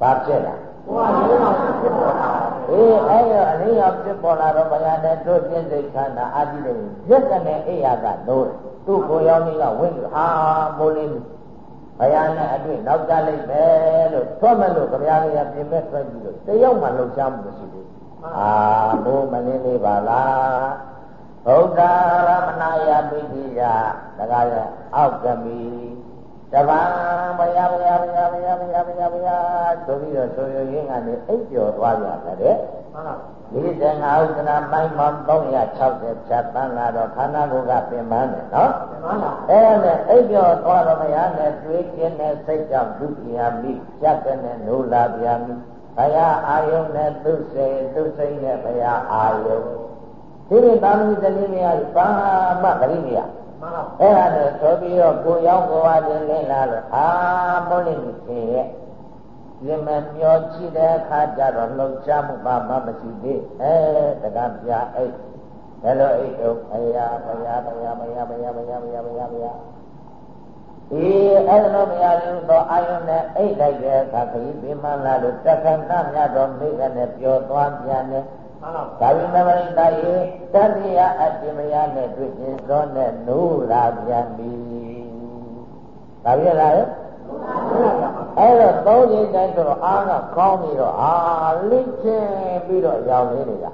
ဘာဖြစ်လားဘုရားလေးအောင်ဖြစ်ပေါ်လာအေးအဲ့တော့အလင်းရောင်ဖြစ်ပေါ်လာတော့ဘုရားနဲ့တို့ပြည့်စိတ်ခန္ဓာအာတိတွေရက်ကနေအိယာကနိုးတယ် သူ့ကိုယ်ရောင်းကြီးကဝင်းပြီးဟာမိုးလင်းဘုရားနဲ့အတွေ့နောက်ကြလိုက်ပဲလို့ထွက်မလို့ကြရားလေးကပြင်မဲ့ထွက်ပြီးတော့တယောက်မှလှုပ်ရှားမှုမရှိဘူးအာမိုးမလင်းလေးပါလားဗုဒ္ဓရမဏယပိတိယတကားရအောက်ကမီတပံဘုရားဘုရားဘုရားဘုရားဘုရားဘုရားဘုရားဆိုပြီးတော့ဆိုရရင်းကနေအိပ်ပျော်သွားကြတယ် မှန်ပါဒီတန်ငါဥဒနာမိုင်းမောင်360ဖြတ်တန်းလာတော့ခန္ဓာကိုယ်ကပင်ပန်းတယ်နော်ပင်ပန်းပါအဲ့ဒါအိပ်ပျော်သွားတော့မရနဲ့တွေးခြင်းနဲ့စိတ်ကြောင့်ဒုက္ခယာမိကြက်တဲ့နဲ့နိုးလာပြန်ပြီဘုရားအာယုန်နဲ့သူစိတ်သူစိတ်နဲ့ဘုရားအာယုန်ဒီလိုသာမဏေတည်းများဘာမှဂရိမရအဲ့ဒါနဲ့ဆိုပြီးတော့ကိုရောက်ကိုဝါတင်လင်းလာလို့အာမိုးလိမ့်ကြီးရဲ့ လင်မမျောကြည့်တဲ့အခါကျတော့လှုပ်ရှားမှုဘာမှမရှိသေးအဲတကပြအိတ်ဘယ်လိုအိတ်တော့ဘုရားဘုရားဘုရားဘုရားဘုရားဘုရားဘုရားဘုရားဘုရားဒီအဲ့လိုမရလို့တော့အာယုန်နဲ့အိတ်လိုက်တဲ့အခါခရီးပြမလာလို့တက္ကသမြတ်တော်မိကနဲ့ပြောသွားပြန်တယ်ဒါဝိနမရိတယေတတိယအတ္တမယနဲ့တွေ့ခြင်းသောနဲ့နိုးလာပြန်ပြီဒါပြလား အဲ့တော့သုံးချိန်တိုင်းဆိုတော့အားကကောင်းပြီးတော့အာလိချင်းပြီးတော့ရောင်နေနေတာ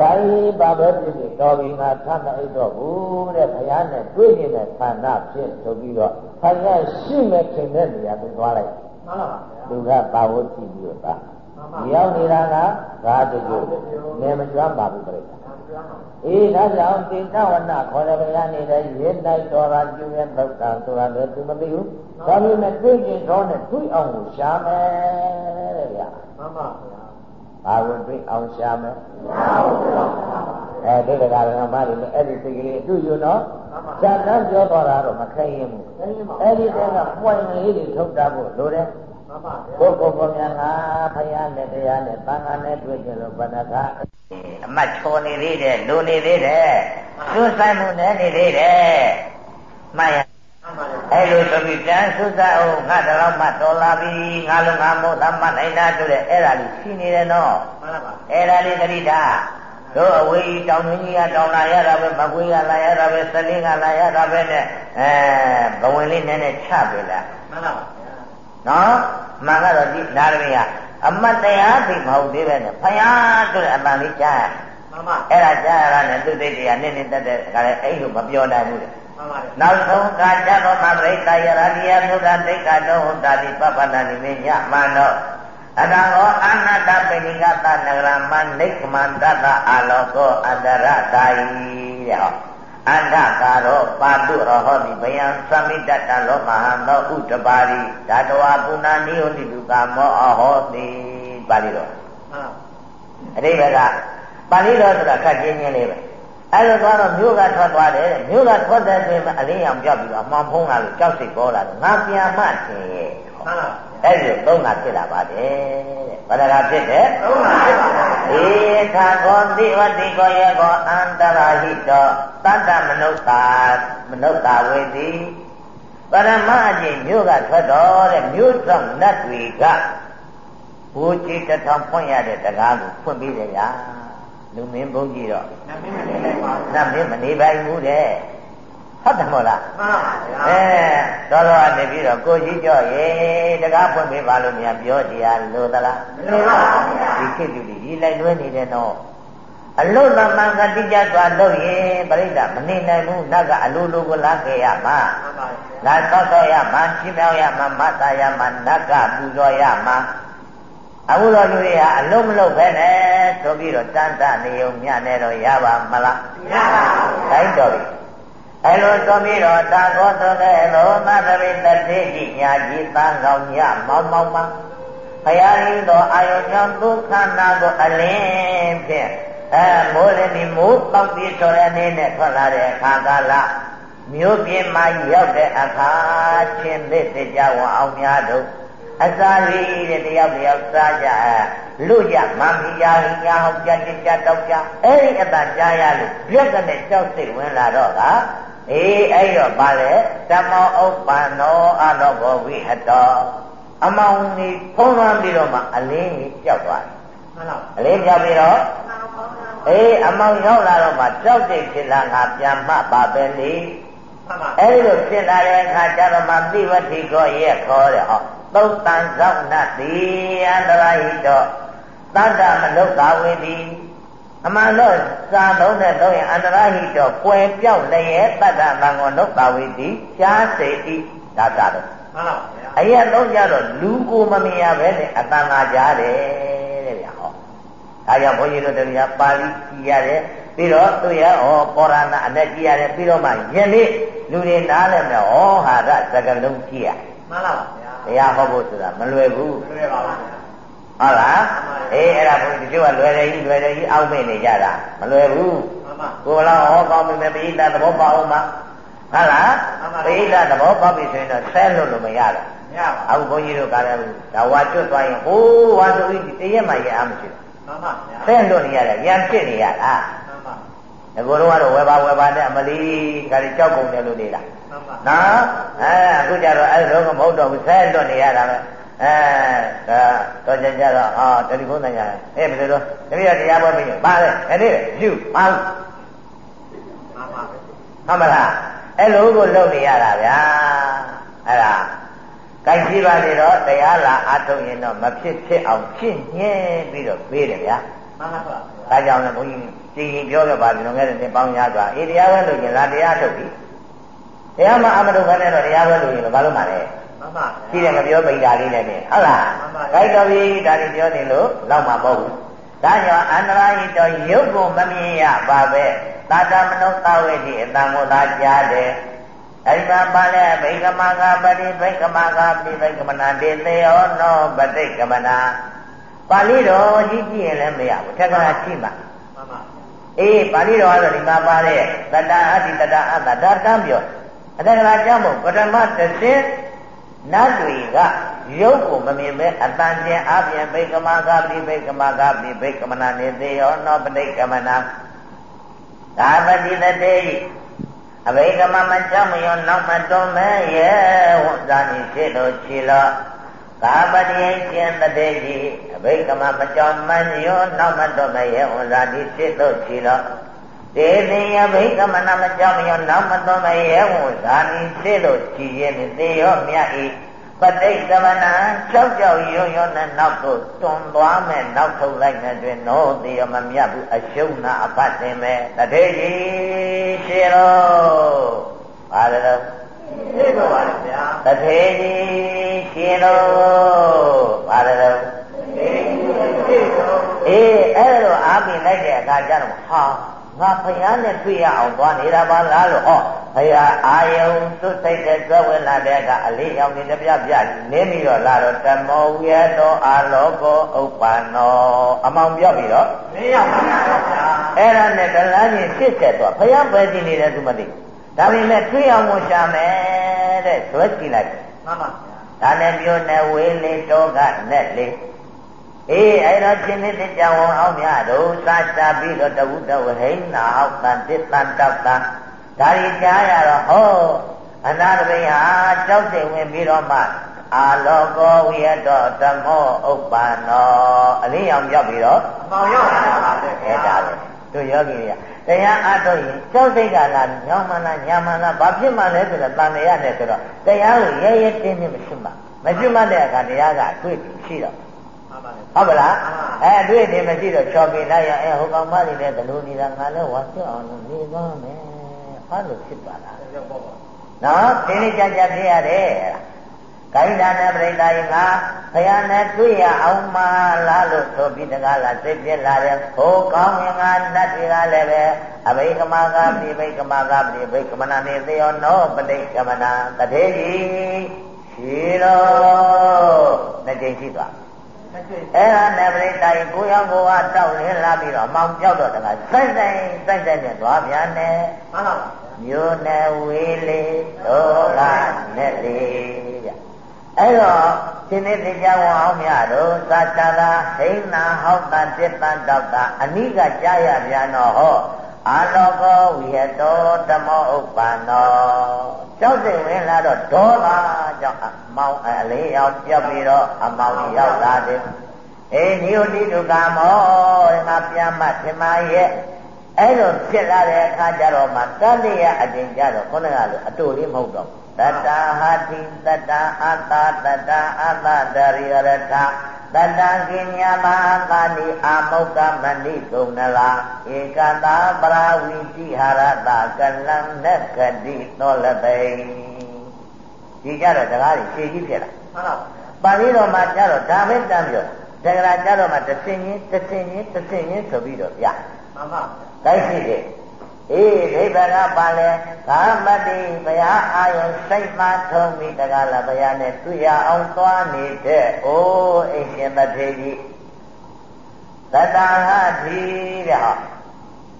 ဒါဤပါပဲဖြစ်ဖြစ်တော်ပြီငါထမအိတ်တော့ဘူးတဲ့ဘုရားနဲ့တွေ့နေတဲ့ဌာနဖြစ်ဆိုပြီးတော့ဘုရားရှိမဲ့ခင်တဲ့နေရာကိုသွားလိုက်မှန်ပါပါသူကပါဝတ်ကြည့်ပြီးတော့သာ ရောက်နေတာကဘာတူတူနေမကျွမ်းပါဘူးပြိတ္တာအေးဒါကြောင့်တိတဝနာခေါ်တဲ့ဘုရားနေတဲ့ရေတိုက်တော်ရာကျူရဲ့သုတ်တံဆိုတာလည်းသူမသိဘူးဒါပေမဲ့တွေ့ကျင်တော့နဲ့တွေ့အောင်ကိုရှာမယ်တဲ့ဗျာမှန်ပါဗျာဘာဝင်တွေ့အောင်ရှာမယ်အဲဒီတကားကမှလည်းအဲ့ဒီစိတ်ကလေးအတူယူနော်ဇာတန်းပြောတော်တာတော့မခိုင်းရင်ဘူးအဲ့ဒီတည်းကပွင့်လေးတွေထုတ်တာဖို့လိုတယ် ပုဂ္ဂိုလ်ပေါ်များကဖယားနဲ့တရားနဲ့သံဃာနဲ့တွေ့ကြလို့ဘဏ္ဍကအမတ်ချော်နေသေးတယ်လူနေသေးတယ်သူဆိုင်မှုနဲ့နေသေးတယ်မှတ်ရအဲ့လိုဆိုပြီးတန်းသုသအောင်ငါတလောက်မှတော်လာပြီငါလုံးငါမို့သမတ်နိုင်တာဆိုတဲ့အဲ့ဒါလေးရှိနေတယ်နော်မှန်ပါပါအဲ့ဒါလေးသတိထားတို့အဝေးတောင်တွင်းကြီးကတောင်လာရတာပဲမကွေးကလာရတာပဲစလင်းကလာရတာပဲနဲ့အဲဘဝင်လေးနည်းနည်းချပြီလားမှန်ပါပါ နော်မှန်ကတော့ဒီနာရမီကအမတ်တရားသိမဟုတ်သေးပဲနဲ့ဖယားဆိုတဲ့အမှန်လေးကြားရမှန်ပါအဲ့ဒါကြားရတာနဲ့သူသိတရားနည်းနည်းတက်တဲ့ကလည်းအဲ့လိုမပြောနိုင်ဘူးလေနောက်ဆုံးကာကြသောမပရိသယရတိယသုဒ္ဓတိတ်ကတောဟောတာတိပပ္ပန္နနိမေညမနောအတံဟောအနတ္တပိဏိကတနဂရမနိကမန္တတအာလောကောအန္တရတာယတဲ့ဟော အန္တကာရောပါတုရဟောတိဘယံသမိတတလောမဟံသောဥတပါရိဓာတဝပုဏ္ဏနိယောတိတုကာမောအဟောတိပါဠိတော်အတိဘကပါဠိတော်ဆိုတာခက်ချင်းချင်းလေးပဲအဲ့လိုသွားတော့မြို့ကထွက်သွားတယ်မြို့ကထွက်တဲ့တွင်အလင်းရောင်ပြောက်ပြီးတော့မှောင်ဖုံးလာလို့ကြောက်စိတ်ပေါ်လာတယ်ငါပြန်မှထင်ရဲ့ဟုတ်လား အဲ့ဒီသုံးတာဖြစ်လာပါတယ်တဲ့ဘာသာဖြစ်တယ်သုံးတာဖြစ်ပါဘူးဧထာကောတိဝတိကောယေကောအန္တရာဟိတောတတ္တမနုဿာမနုဿာဝေတိပရမအကျင့်မြို့ကထွက်တော့တဲ့မြို့ဆောင်နတ်တွေကဘူကြည်တထောင်ဖွင့်ရတဲ့တရားကိုဖွင့်ပြီးတယ်ညာလူမင်းဘုန်းကြီးတော့နတ်မင်းမနေနိုင်ပါဘူးနတ်မင်းမနေပါဘူးတဲ့ ဟုတ်တယ်မို့လားမှန်ပါဗျာအဲတော်တော်အနေပြီးတော့ကိုကြီးကြော့ရေတကားဖွင့်ပေးပါလို့များပြောကြရလို့သလားမလို့ပါဗျာဒီခေတ်တူဒီလိုက်လွဲနေတယ်နော်အလုလမန်ကတိကြစွာလုပ်ရင်ပြိဿမနေနိုင်ဘူးနတ်ကအလိုလိုကိုလာခဲ့ရမှာမှန်ပါဗျာလာတော့တော့ရမှာရှင်းမြောက်ရမှာမတ်တာရမှာနတ်ကပူဇော်ရမှာအခုတော့လူတွေဟာအလုံးမလုံးပဲနဲ့ဆိုပြီးတော့တန်တနေုံမြနဲ့တော့ရပါမလားမရပါဘူးတိုင်းတော်ပြီ အဲလိုဆိုပြီးတော့တာသောသောတဲ့လောမသရိတတိတိညာကြီးတန်ကောင်ညမောင်းမောင်းမှာဘုရားရင်းတော်အာယုကြောင့်ဒုက္ခနာကိုအလင်းဖြင့်အဲမိုးလည်းဒီမိုးပေါက်ပြီးဆိုတဲ့အနေနဲ့ထွက်လာတဲ့အခါကာလမြို့ပြင်မှာရောက်တဲ့အခါချင်းသစ်တရားဝအောင်များတို့အစာလေးတဲ့တယောက်တယောက်စားကြလူကြမမီယာဟိညာဟောကြကြကြတော့ကြအဲ့ဒီအတန်ကြားရလို့ပြက်ကနဲ့ကြောက်စိတ်ဝင်လာတော့က အေးအဲ့တော့ပါလေဓမ္မောဥပ္ပန္နောအလောဘောဝိဟတောအမောင်ကြီးဖုံးလွှမ်းပြီးတော့မှအလင်းကြီးကြောက်သွားတယ်မှန်လားအလင်းကြောက်ပြီးတော့အေးအမောင်ရောက်လာတော့မှကြောက်တဲ့ဖြစ်လာငါပြန်မှပါပဲလေအဲ့ဒီလိုဖြစ်လာတဲ့အခါကျတော့မှသိဝတိကောရဲ့ခေါ်တယ်ဟောသုတ်တန်သောနတိအန္တရာဟိတောတတ္တမလုကာဝေတိ အမှန်တော့စာလုံးနဲ့တော့ရင်အန္တရာဟိတောကွယ်ပြောက်လည်းတတ္တမံကိုလုကာဝေတိရှားစေတိဒါသာတော့မှန်ပါဗျာအရင်တော့ကြတော့လူကိုမမြင်ရပဲနဲ့အတန်ငါကြားတယ်တဲ့ဗျာဟောဒါကြောင့်ဘုန်းကြီးတို့တရားပါဠိကြည်ရတယ်ပြီးတော့သူရဟောပောရဏအနဲ့ကြည်ရတယ်ပြီးတော့မှယနေ့လူတွေနားလည်မယ်ဟောဟာရသကလုံးကြည်ရမှန်ပါဗျာတရားဟောဖို့ဆိုတာမလွယ်ဘူးမလွယ်ပါဘူး ဟုတ်လားအေးအဲ့ဒါဘုန်းကြီးတို့ကလွယ်တယ်ကြီးလွယ်တယ်ကြီးအောက်မေ့နေကြတာမလွယ်ဘူးကိုယ်လာဟောကောင်းပြီမဲ့ပိဋကသဘောပေါအောင်မှာဟုတ်လားပိဋကသဘောပေါက်ပြီဆိုရင်တော့ဆဲလို့လို့မရတော့မရပါဘူးအခုဘုန်းကြီးတို့ကလည်းဒါဝါကျွတ်သွားရင်ဟိုးဝါဆိုပြီးတရက်မှရအားမရှိဘူးမှန်ပါဗျာဆဲလို့နေရတယ်ရံဖြစ်နေရတာမှန်ပါငကိုတော့ကတော့ဝယ်ပါဝယ်ပါနဲ့အမလီဒါကြီးကြောက်ကုန်တယ်လို့နေတာနော်အဲအခုကြတော့အဲ့လိုကမဟုတ်တော့ဘူးဆဲလွတ်နေရတာပဲ အဲဒါတော့ကြကြတော့ဟာတယ်လီဖုန်းတန်ကြတယ်အေးဘယ်လိုတော့တပည့်တရားပွဲပြီးပါလေအဲ့ဒီယူပါမှန်ပါမှန်ပါလားအဲ့လိုကိုလုပ်နေရတာဗျာအဲ့ဒါကြိုက်ရှိပါလေတော့တရားလာအားထုတ်ရင်တော့မဖြစ်ဖြစ်အောင်ဖြစ်ညှင်းပြီးတော့ပေးတယ်ဗျာမှန်ပါပါဒါကြောင့်လည်းဘုန်းကြီးကြည်ရင်ပြောခဲ့ပါလွန်ခဲ့တဲ့နှစ်ပေါင်းများစွာအေးတရားပဲလို့ရင်လားတရားထုတ်ပြီတရားမှအမထုတ်ခနဲ့တော့တရားပဲလို့ရင်ဘာလို့မှလဲမှန်ပါ ရှိတယ်မပြောပိတာလေးနဲ့နေဟုတ်လားမှန်ပါခိုက်တော်ပြီဒါတွေပြောနေလို့လောက်မှာမဟုတ်ဘူးဒါကြောင့်အန္တရာယိတော်ရုပ်ကိုမမြင်ရပါပဲသာတမနုဿဝိတိအတံကိုသာကြားတယ်အဲဒီမှာပါလဲဘိကမကပတိဘိကမကပိဘိကမနာတေသေယောနောပဋိကမနာပါဠိတော်ကြီးကြည့်ရင်လည်းမရဘူးထက်ကရှိမှာမှန်ပါအေးပါဠိတော်ဆိုဒီမှာပါတဲ့တတအတ္တိတတအတ္တဒါတမ်းပြောအတ္တကလာကြောင့်မို့ပထမတစ်စင်း နတ်တွေကရုပ်ကိုမမြင်ပဲအတန်ကျင်အပြင်ဘိကမကပိဘိကမကပိဘိကမနာနေသေးရောနောပဋိကမနာသာပတိတတေအဘိကမမကြောင့်မယောနောက်မတော်မဲရဲ့ဝဇာနိဖြစ်လို့ချီလောကာပတိကျင်တတေကြီးအဘိကမမကြောင့်မယောနောက်မတော်မဲရဲ့ဝဇာနိဖြစ်လို့ချီလော တေတိယဘိကမနမကြောင့်မယောနောက်မတော်မဲရဲ့ဝဇာနိဖြစ်လို့ချီရဲ့သေရောမြတ်ဤပဋိသမနာကြောက်ကြောက်ရွံ့ရွံ့နဲ့နောက်သို့တွန်သွားမဲ့နောက်ထုတ်လိုက်တဲ့တွင်နောတေမမြတ်ဘူးအရှုံးနာအပတ်တင်မဲ့တထေကြီးရှင်းတော့ပါလေတော့ရှင်းတော့ပါဗျာတထေကြီးရှင်းတော့ပါလေတော့အေးအဲ့လိုအားပြလိုက်တဲ့အခါကျတော့ဟာ ငါဖယားနဲ့တွေ့ရအောင်သွားနေတာပါလားလို့ဟောဖယားအာယုံသူစိတ်တဲ့ဇဝဝင်လာတဲ့ကအလေးရောင်နေတပြပြနေပြီးတော့လာတော့တမောဝေတောအာလောကောဥပ္ပန္နောအမောင်ပြောပြီးတော့နေရပါဗျာအဲ့ဒါနဲ့တလားချင်းဖြစ်ဆက်သွားဖယားပဲကြည့်နေတယ်သူမသိဒါပေမဲ့တွေ့အောင်မရှာမယ်တဲ့ဇွဲကြည့်လိုက်မှန်ပါဗျာဒါနဲ့ပြောနေဝေးလေးတောကနဲ့လေး အေးအဲ့တော့ရှင်နေတကြောင်အောင်မြတို့သာရှာပြီးတော့တဝုတဝဟိနာဟောက်တန်တစ်တန်တောက်တန်ဒါရီကြားရတော့ဟောအနာတပိဟာကြောက်စိတ်ဝင်ပြီးတော့မှအာလောကောဝိယတောဓမ္မောဥပ္ပန္နောအလင်းရောင်ပြောက်ပြီးတော့မောင်ရောက်လာပါပဲအဲ့ဒါပဲတို့ယောဂီတွေကတရားအထုတ်ရင်ကြောက်စိတ်ကလာညောင်းမလားညာမလားဘာဖြစ်မှလဲဆိုတော့တန်ရရနဲ့ဆိုတော့တရားကိုရဲရဲတင်းတင်းမရှိမှမရှိမှတဲ့အခါတရားကတွေ့ပြီးရှိတော့ ဟုတ်ပါလားအဲတွေ့တယ်မရှိတော့ချော်ပြလိုက်ရအဲဟိုကောင်မလေးနဲ့ဘလို့နေတာငါလည်းဝါဆွအောင်လို့နေသွားမယ်ဟာလို့ဖြစ်ပါလားနော်ဒီနေ့ကြကြပြရတယ်ကိုင်းဒါနဲ့ပြိတ္တာရင်ငါဘုရားနဲ့တွေ့ရအောင်မလားလို့ဆိုပြီးတကားလားစိတ်ပြက်လာတယ်ဟိုကောင်းရင်ငါတတ်တွေကလည်းပဲအဘိကမကပိဘိကမကပိဘိကမနာနေသေယောနောပဋိကမနာတထေကြီးရှိတော်နှစ်ကြိမ်ရှိသွား အဲ့ဒါနဲ့ပြိတ္တာရင်ကိုရောက်ကိုကတောက်လင်းလာပြီးတော့အမောင်ပြောက်တော့တကစိုက်စိုက်စိုက်စိုက်နဲ့သွားပြန်တယ်မှန်ပါမြို့နယ်ဝေးလေတော့ကနဲ့လေကြအဲ့တော့ရှင်နေတရားဝအောင်မြတို့သာချလာဟိနာဟောက်တာจิตတန်တောက်တာအနိကကြားရပြန်တော့ဟော အာလောကောဝိဟတောဓမ္မောဥပ္ပန္နောကြောက်စိတ်ဝင်လာတော့ဒေါသကြောင့်အမောင်အလေးအောင်ပြတ်ပြီးတော့အမောင်ရောက်လာတယ်အေးနိယတိဒုက္ခမောဒီမှာပြန်မှသင်္မာရဲ့အဲ့လိုဖြစ်လာတဲ့အခါကျတော့မှတတ္တရအတင်ကြတော့ခုနကလိုအတူလေးမဟုတ်တော့တတ္တာဟာတိတတ္တာအတ္တတတ္တာအတ္တတရိယရထ တတ္တကိညာမသာနိအာမုတ်ကမဏိသုံးနလားဧကတာပရာဝိတိဟာရတကလံနကတိသောလတိဒီကြတော့တရားကြီးရှည်ကြီးဖြစ်လာမှန်ပါပါဠိတော်မှာကြတော့ဒါပဲတမ်းပြောတက္ကရာကြတော့မှတဆင်ချင်းတဆင်ချင်းတဆင်ချင်းဆိုပြီးတော့ပြမှန်ပါတိုက်ရှိတယ် အေးဒိဗ္ဗကပါလဲကာမတိဘုရားအာယုံစိတ်မှထုံးပြီးတကလားဘုရားနဲ့တွေ့ရအောင်သွားနေတဲ့အိုးအိရှင်တထေကြီးတတဟတိတဲ့ဟော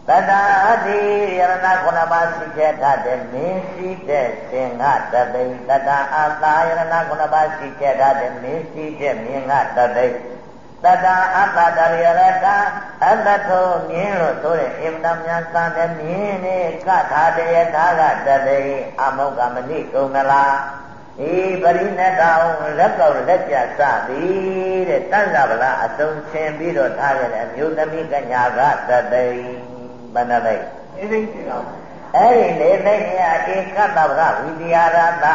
တတဟတိယရဏခုနပါရှိချက်တတ်တဲ့မင်းရှိတဲ့သင်္ဃတသိတတအသာယရဏခုနပါရှိချက်တတ်တဲ့မင်းရှိတဲ့မြင်္ဂတသိ တတအတ္တတရိယရတအတ္တထောမြင်းလို့ဆိုတဲ့အင်မတန်များစံတဲ့မြင်းနဲ့ကထာတရထာကတတိအမုတ်ကမနိကုံမလားဤပရိနတံလက်ကောက်လက်ပြစသည်တဲ့တန်္ဍဗလာအစုံဆင်ပြီးတော့ထားခဲ့တဲ့အမျိုးသမီးကညာကတတိဘဏ္ဍလိအေးသိပြီပါအဲ့ဒီလေသိညာဧကတ္တဗရဝိတ္တရာရတ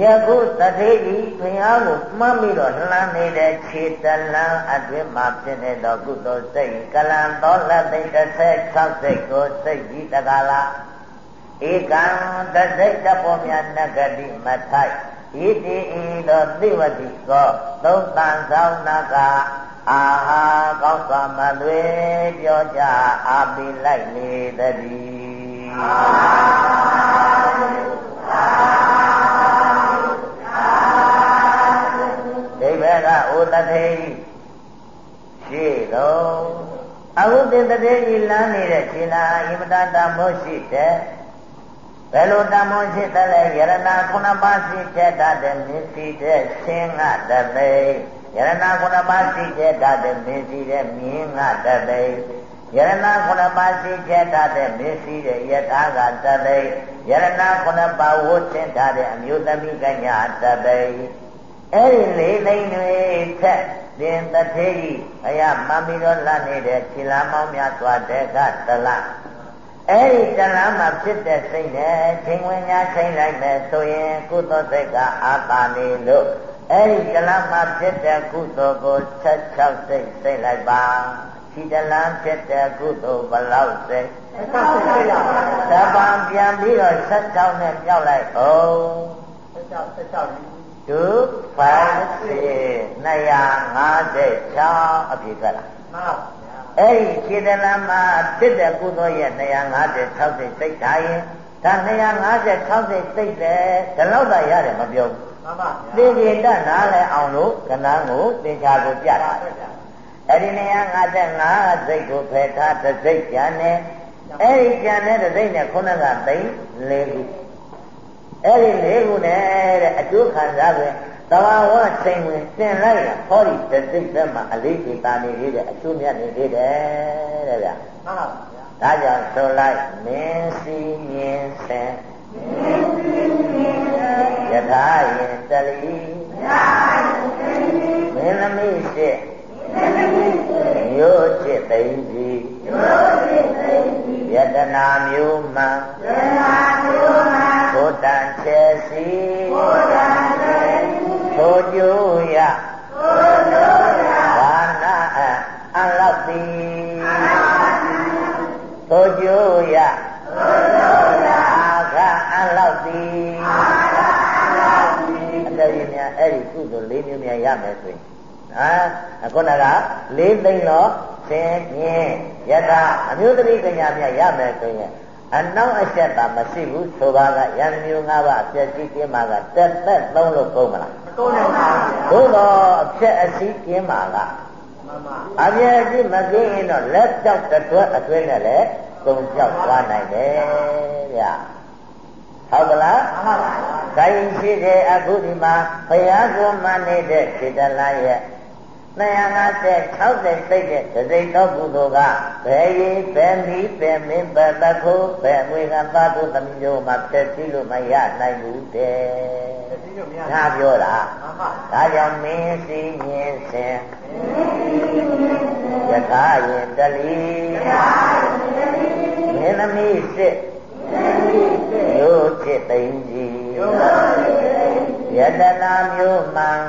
ယခုတတိဤဘုရားကိုမှတ်ပြီးတော့လှမ်းနေတဲ့ခြေတလန်းအတွင်းမှာဖြစ်နေသောကုသိုလ်စိတ်ကလံတော်လက်သိ36စိတ်ကိုစိတ်ကြီးတကားလားဧကံတစိတ်တပေါ်မြတ်နဂတိမထိုက်ဣတိဤသောသိဝတိကောသုံးတန်ဆောင်နာကအာဟာကောင်းစွာမသွေပြောကြအာပိလိုက်လေတည်းဒိဗေကဩ တထေရှေ့တော်အခုတင်တည်းကြီးလမ်းနေတဲ့ခြေနာဣမတတမောရှိတဲ့ဘယ်လိုတမောရှိတဲ့လဲယရနာခုနပါးရှိတဲ့တတဲ့မြင့်စီတဲ့ဆင်းငါတသိယရနာခုနပါးရှိတဲ့တတဲ့မြင့်စီတဲ့မြင်းငါတသိယရနာခုနပါးရှိတဲ့တတဲ့မြင့်စီတဲ့ယထာကတသိယရနာခုနပါးဝှထင်ထားတဲ့အမျိုးသမီးကညာတသိ အဲ့ဒီလေးသိန်းတွေထက်တင်တထေကြီးအရာမမီတော်လာနေတဲ့ခြေလာမောင်းများစွာတဲ့ကတလားအဲ့ဒီတလားမှာဖြစ်တဲ့စိတ်နဲ့ချိန်ဝင်ညာချိန်လိုက်မယ်ဆိုရင်ကုသိုလ်စိတ်ကအာပါနေလို့အဲ့ဒီတလားမှာဖြစ်တဲ့ကုသိုလ်ကို16စိတ်စိတ်လိုက်ပါခြေတလားဖြစ်တဲ့ကုသိုလ်ဘလောက်စိတ်16စိတ်ရပါတပံပြန်ပြီးတော့16နဲ့ပြောက်လိုက်အောင်16 16 ဒု5စေ256အပြည့်ကလားမှန်ပါဗျာအဲ့ဒီခြေတလမ်းမှာဖြစ်တဲ့ကုသိုလ်ရဲ့256စိတ်စိတ်ထားရင်ဒါ256စိတ်စိတ်တယ်ဒီလောက်သာရတယ်မပြောဘူးမှန်ပါဗျာသိကြတတ်နားလဲအောင်လို့ကဏ္ဍကိုသင်္ချာကိုပြတာအဲ့ဒီ255စိတ်ကိုဖယ်ထားတစ်စိတ်ကျန်တယ်အဲ့ဒီကျန်တဲ့တစ်စိတ်နဲ့ခုနကသိ၄ခု အဲ့ဒီလေးခုနဲ့တဲ့အကျိုးခံစားခွင့်သဘာဝစိန်ဝင်သင်လိုက်ရဟောဒီတသိက်သက်မှာအလေးချိန်တာနေသေးတယ်အကျိုးမြတ်နေသေးတယ်တဲ့ဗျာမှန်ပါဗျာဒါကြောင့်ဆိုလိုက်မင်းစီမြင်ဆင်ယထာယင်တလီမင်းသမီးရှိမျိုးချစ်သိမ့်စီယတနာမျိုးမှန်ဘုဒ္ဓံချေစီထိုကျိုးရဘာနာအံလောက်သည်ထိုကျိုးရအာခအံလောက်သည်အတည်းများအဲ့ဒီကုသိုလ်၄မျိုးများရမယ်ဆိုရင်ဟာခုနက၄သိန်းတော့သင်မြင်ယထာအမျိုးသမီးကညာမြရမယ်ဆိုရင် အနောက်အချက်တာမရှိဘူးဆိုပါကယံမျိုး၅ပါးအပြည့်စည်ကင်းမှာကတက်သက်သုံးလို့ကုန်မလားမကုန်နိုင်ပါဘူးသို့တော့အဖြစ်အစည်းကင်းမှာကမှန်ပါအပြည့်အစည်းမကင်းရင်တော့လက်ကြောက်တွက်အတွင်းနဲ့လည်းကုန်ကြောက်သွားနိုင်တယ်ဗျာဟုတ်ကလားမှန်ပါပါဒါရင်ရှိတယ်အခုဒီမှာဘုရားကိုမနေတဲ့စေတလာရဲ့ 250 60စိတ်တဲ့ဒစိတ်တော်ကုသိုလ်ကဘယ်ရည်ဘယ်မိဘယ်မင်းဘယ်တခုဘယ်ငွေကသာတို့သမီးတို့မှာဖြစ်စီလို့မရနိုင်ဘူးတဲ့ဒါပြောတာဒါကြောင့်မင်းစီမြင်စင်ယထာယင်တလီမင်းသမီးစစ်ရိုးချစ်သိမ့်ကြီးယတနာမျိုးမှန်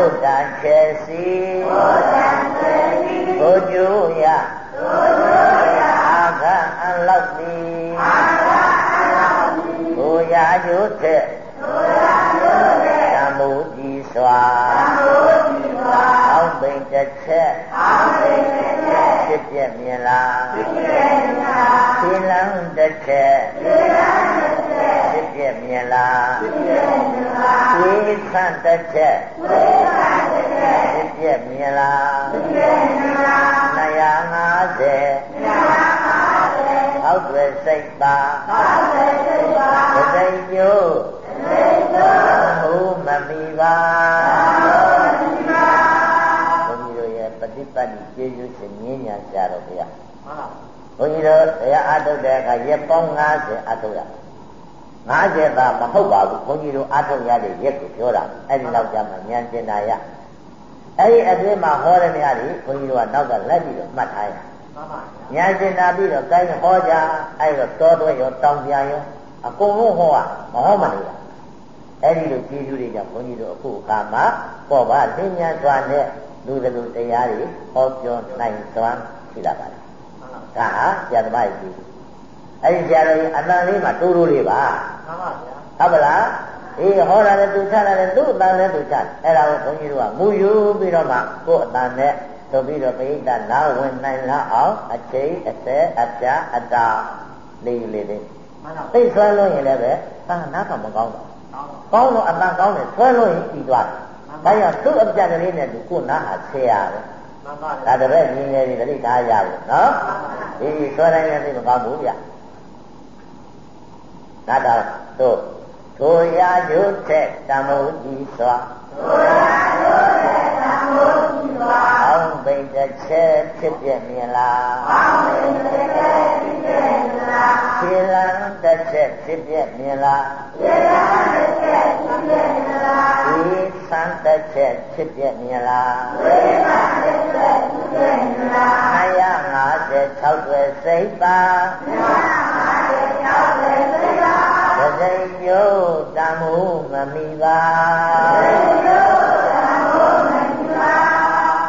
ဘုဒ္ဓချေစီဘုဒ္ဓချေစီဘုကျိုးရဘုကျိုးရအာခအံလောက်သည်အာခအံလောက်သည်ဘုရာကျိုးထက်ဘုရာကျိုးထက်သမှုကြည်စွာသမှုကြည်စွာအောင်းပိန်တစ်ချက်အောင်းပိန်တစ်ချက်ဖြစ်ပြမြင်လားဖြစ်ပြမြင်လားသီလံတစ်ချက်သီလံတစ်ချက်ဖြစ်ပြမြင်လားဖြစ်ပြမြင်လားဝိသံတစ်ချက်ဝိ ပြည့်မြင်လားမပြည့်မြင်လား250 250အောက်ွယ်စိတ်ပါအောက်ွယ်စိတ်ပါသိညို့သိညို့ဘုမမီပါဘုမမီပါဘုန်းကြီးတို့ရဲ့ပฏิပတ်တိကျေးဇူးရှင်မြင်းညာကြတော့ဗျာမှန်ပါဘုန်းကြီးတို့တရားအထုတ်တဲ့အခါရက်ပေါင်း90အထုတ်ရ50သာမဟုတ်ပါဘူးဘုန်းကြီးတို့အထုတ်ရတဲ့ရက်ကိုပြောတာအဲ့ဒီနောက်ကျမှဉာဏ်ကျင်တာရ အဲ့ဒီအတွင်းမှာဟောတဲ့နေရာကြီးဘုန်းကြီးတို့ကနောက်ကလိုက်ပြီးတော့မှတ်ထားရမှန်ပါဗျာညာကျင်တာပြီးတော့ကိုင်းဟောကြအဲ့တော့တောတော့ရောတောင်ပြရောအကုန်လုံးဟောอ่ะမဟောမနေဘူးအဲ့ဒီလိုကျေးဇူးတွေကြောင့်ဘုန်းကြီးတို့အခုအခါမှာပေါ်ပါလင်းမြန်စွာနဲ့လူသလူတရားတွေဟောပြောနိုင်စွမ်းရှိလာပါတယ်ဒါဟာဆရာသမားကြီးအဲ့ဒီဆရာတော်ကြီးအတန်လေးမှာတိုးတိုးလေးပါမှန်ပါဗျာဟုတ်ပါလား အေးဟောတာလည်းသူချတာလည်းသူ့အတန်လည်းသူချအဲ့ဒါကိုဘုန်းကြီးတို့ကမူယူပြီးတော့မှကိုယ့်အတန်နဲ့ဆိုပြီးတော့ပိဋကနာဝင်နိုင်လောက်အောင်အချိန်အစဲအပြာအတာလေးလေးလေးမှန်တော့သိဆွဲလို့ရင်လည်းပဲသာနာကမကောင်းတော့ကောင်းတော့ကောင်းတော့အတန်ကောင်းတယ်ဆွဲလို့ရင်ပြီးသွားတယ်ဒါကြောင့်သူ့အပြတ်ကလေးနဲ့သူကိုနားဟာဆရာပဲမှန်ပါဒါတပည့်ညီငယ်တွေတတိထားရဘူးနော်ဒီဆွဲတိုင်းလည်းသိမကောင်းဘူးဗျဒါတော့တို့ ထိုရာကျိုးထက်တမုတ်ကြီးစွာအောင်ပိတ်တစ်ချက်ဖြစ်ပြမြင်လားခြေလန်းတစ်ချက်ဖြစ်ပြမြင်လားဒီဆန်းတစ်ချက်ဖြစ်ပြမြင်လား256ကျွဲစိတ်ပါ သစိညုတမှုမမီပါ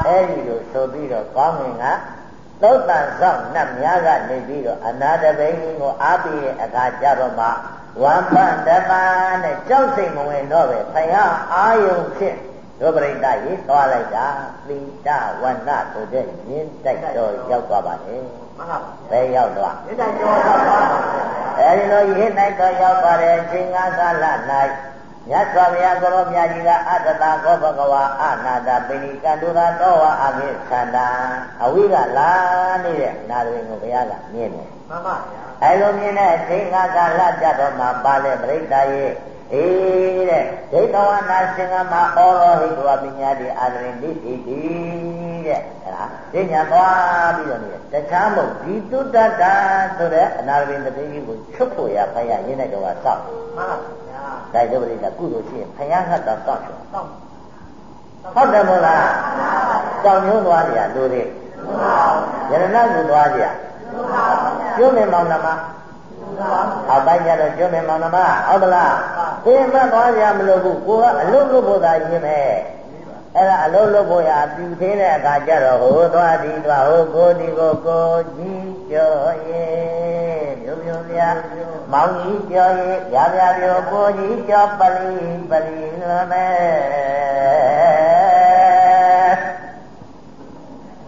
အဲ့ဒီလိုဆိုပြီးတော့ကောင်းငင်ကသုတ်တန်ဆောင်နတ်များကနေပြီးတော့အနာတပိန်ကိုအားပေးတဲ့အခါကျတော့မှဝမ်ပတပန်နဲ့ကြောက်စိတ်မဝင်တော့ပဲဖယားအာယုံဖြင့်ဒုပရိတရေသွားလိုက်တာသီတဝန္နဆိုတဲ့ရင်းတိုက်တော်ရောက်သွားပါလေ မှန်ပါဘယ်ရောက်သွားဒီတိုင်းကြောတော့ပါအဲဒီလိုရင်းတိုက်တော်ရောက်သွားတဲ့အချိန်ကာလ၌မြတ်စွာဘုရားကိုရောမြတ်ကြီးကအတ္တတာကောဘဂဝါအနာတာပိဏိကန္တုရာတောဝအမိသန္တာအဝိကလာနေတဲ့နာရဝင်ကိုဘုရားကမြင်တယ်မှန်ပါဗျာအဲလိုမြင်တဲ့အချိန်ကာလကြတော့မှပါလေပရိသတ်ရဲ့ အေးတဲ့ဒိဋ္ဌဝနာစင်္ဂမဩရောဟိတဝပညာတိအာရဏိတိတိတဲ့အဲဒါဉာဏ်သွားပြီးတော့နေတခြားမဟုတ်ဒီတုတ္တတာဆိုတဲ့အနာရဝင်တတိကြီးကိုချွတ်ဖို့ရဖယားရင်းတဲ့တော့ကစောက်မှန်ပါဗျာဒါကြိုးပရိသကုသိုလ်ရှိရင်ဖယားဟတ်တော့စောက်ချွတ်တော့ဟုတ်တယ်မို့လားကြောင်ညွှန်းသွားကြလူတွေယရဏကုသွားကြကျွန်းနေမောင်နှမ အပိုင်းကြတော့ကျွမ်းမယ်မောင်နှမဟုတ်သလားသိမှတ်သွားကြမလို့ဘူးကိုကအလုံးလို့ဖို့သာရင်းမယ်အဲ့ဒါအလုံးလို့ဖို့ရာပြူသေးတဲ့အခါကျတော့ဟိုသွားဒီသွားဟိုကိုဒီကိုကိုကြီးကျော်ရဲ့မြို့မြို့ပြမောင်ကြီးကျော်ရဲ့ရာပြပြကိုကြီးကျော်ပလီပလီလို့မယ်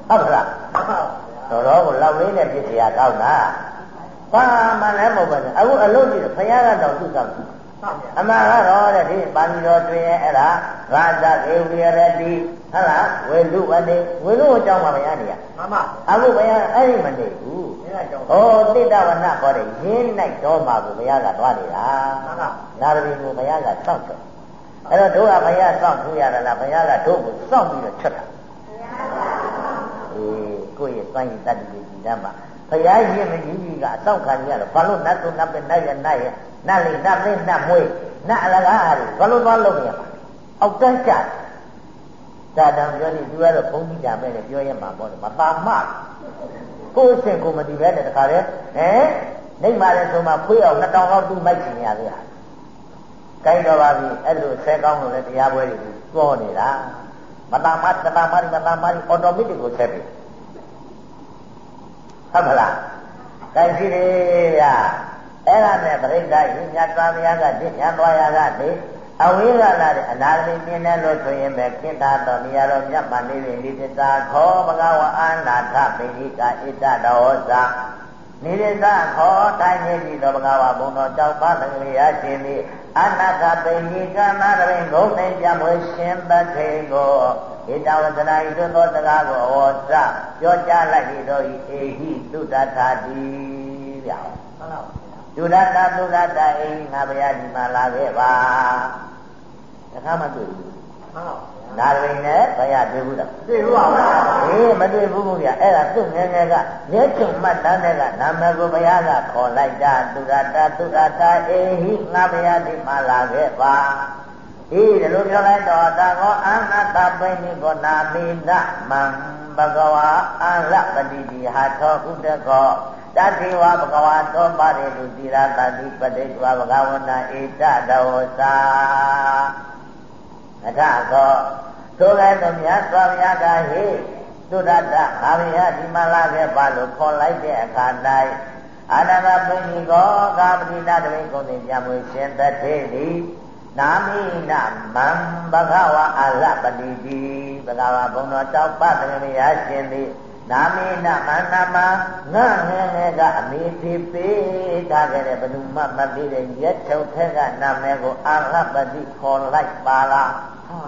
ဟုတ်လားတော်တော်ကိုလောက်လေးနဲ့ပြစ်စရာကောင်းတာ ဘာမှလည်းမဟုတ်ပါဘူးအခုအလုပ်ကြည့်ဘုရားကတော့သူ့ကောက်ဟုတ်ဗျာအမှန်ကတော့တဲ့ဒီပါဠိတော်တွင်ရဲ့အဲ့ဒါရာဇကေဝိရတိဟုတ်လားဝေလူဝတိဝေလူအကြောင်းပါဗျာနေရမှန်ပါအခုဘုရားအဲ့ဒီမနေဘူးဒီတိုင်းကြောဟောတိတ္တဝနခေါ်တဲ့ရင်းနိုင်တော်မှာကိုဘုရားကတွားနေတာမှန်ပါနာရမီကိုဘုရားကစောင့်တယ်အဲ့တော့တို့ကဘုရားစောင့်ထူရတာလားဘုရားကတို့ကိုစောင့်ပြီးတော့ချက်တာအေးကိုယ့်ရဲ့စွန့်ရည်တတ္တိကိုကြည်တမ်းပါ ဘုရားရှင်မကြီးကြီးကအစောင့်ခံရတော့ဘာလို့နတ်သူနတ်ပဲနတ်ရနတ်ရနတ်လေးနတ်လေးနတ်မွေးနတ်အလကားဟာဘာလို့သွားလုပ်နေရမှာအောက်တန်းကြဒါတောင်ပြောနေသူကတော့ဘုန်းကြီးကြမယ်လေပြောရမှာပေါ့လေမပါမကိုယ်အရှင်ကိုမတည်ပဲတဲ့တခါလေဟမ်နေမှလည်းဆိုမှဖွေးအောင်2000လောက်သူ့မိုက်ချင်ရသေးတာကိုင်းတော့ပါပြီအဲ့လိုဆဲကောင်းလို့လည်းတရားပွဲတွေပြောနေတာမတာမတတာမမတာမအော်တိုမက်တစ်ကိုဆက်ပြီ ဟုတ်မလားကိုင်းရှိတယ်ရအဲ့ဒါနဲ့ပြိဋ္ဌာယညတ်သားများကတင့်ညာသွားရကနေအဝိရလာတဲ့အနာဂတိပြင်းတယ်လို့ဆိုရင်ပဲခိတ္တတော်နေရာတော်မြတ်မှနေပြီဒီတ္တာခောဘဂဝအာနာထပိဋိကဣတ္တတော်ဇာနိရိသခောတိုင်းရည်ပြီးတော်ဘဂဝဘုံတော်ကြောက်ပါသကလေးရရှင်သည်အနာထပိဋိကနာရရင်ဂုံသိပြမွေရှင်ပထေကို ဣတဝတနာဤသို့သောစကားကိုဩဇပြောကြားလိုက်ပြီးတော့ဤအေဟိသုတ္တထာတိဗျာမှန်ပါဒုရတသုရတအိငါဘုရားဒီမှာလာခဲ့ပါတခါမှတွေ့ဘူးမှန်ပါနာရင်းနဲ့ဘုရားတွေ့ဘူးတော့သိဘူးပါဗျာအေးမတွေ့ဘူးဗျာအဲ့ဒါသူ့ငယ်ငယ်ကမျက်ချုံမှတ်တန်းတဲ့ကနာမည်ကိုဘုရားကခေါ်လိုက်တာသုရတသုရတအိဟိငါဘုရားဒီမှာလာခဲ့ပါ အေးဒီလိုပြောလိုက်တော့တာကောအနတ္တပိဏိကောနာမိဒမံဘဂဝါအလပတိတိဟာသောဥဒကောတတိဝဘဂဝါသောပါရိတုသီရတတိပတိဝဘဂဝနာဧတတဝစာအထသောသို့ကဲ့သို့မြတ်စွာဘုရားကဟိသုဒ္ဓတအာရိယဒီမလာခဲ့ပါလို့ခေါ်လိုက်တဲ့အခါ၌အာနန္ဒပုညိကောကာပတိတတရိကုံတင်ပြမွေရှင်တထေတိ နာမိနမံဘဂဝါအလပတိတိဘဂဝါဘုံတော်တောက်ပတရမယရှင်သည်နာမေနမန္နမငါငယ်ငယ်ကအမေဖြစ်ပေးထားခဲ့တဲ့ဘ누구မှမသိတဲ့ရက်ချုပ်ထက်ကနာမည်ကိုအာလပတိခေါ်လိုက်ပါလားဟာ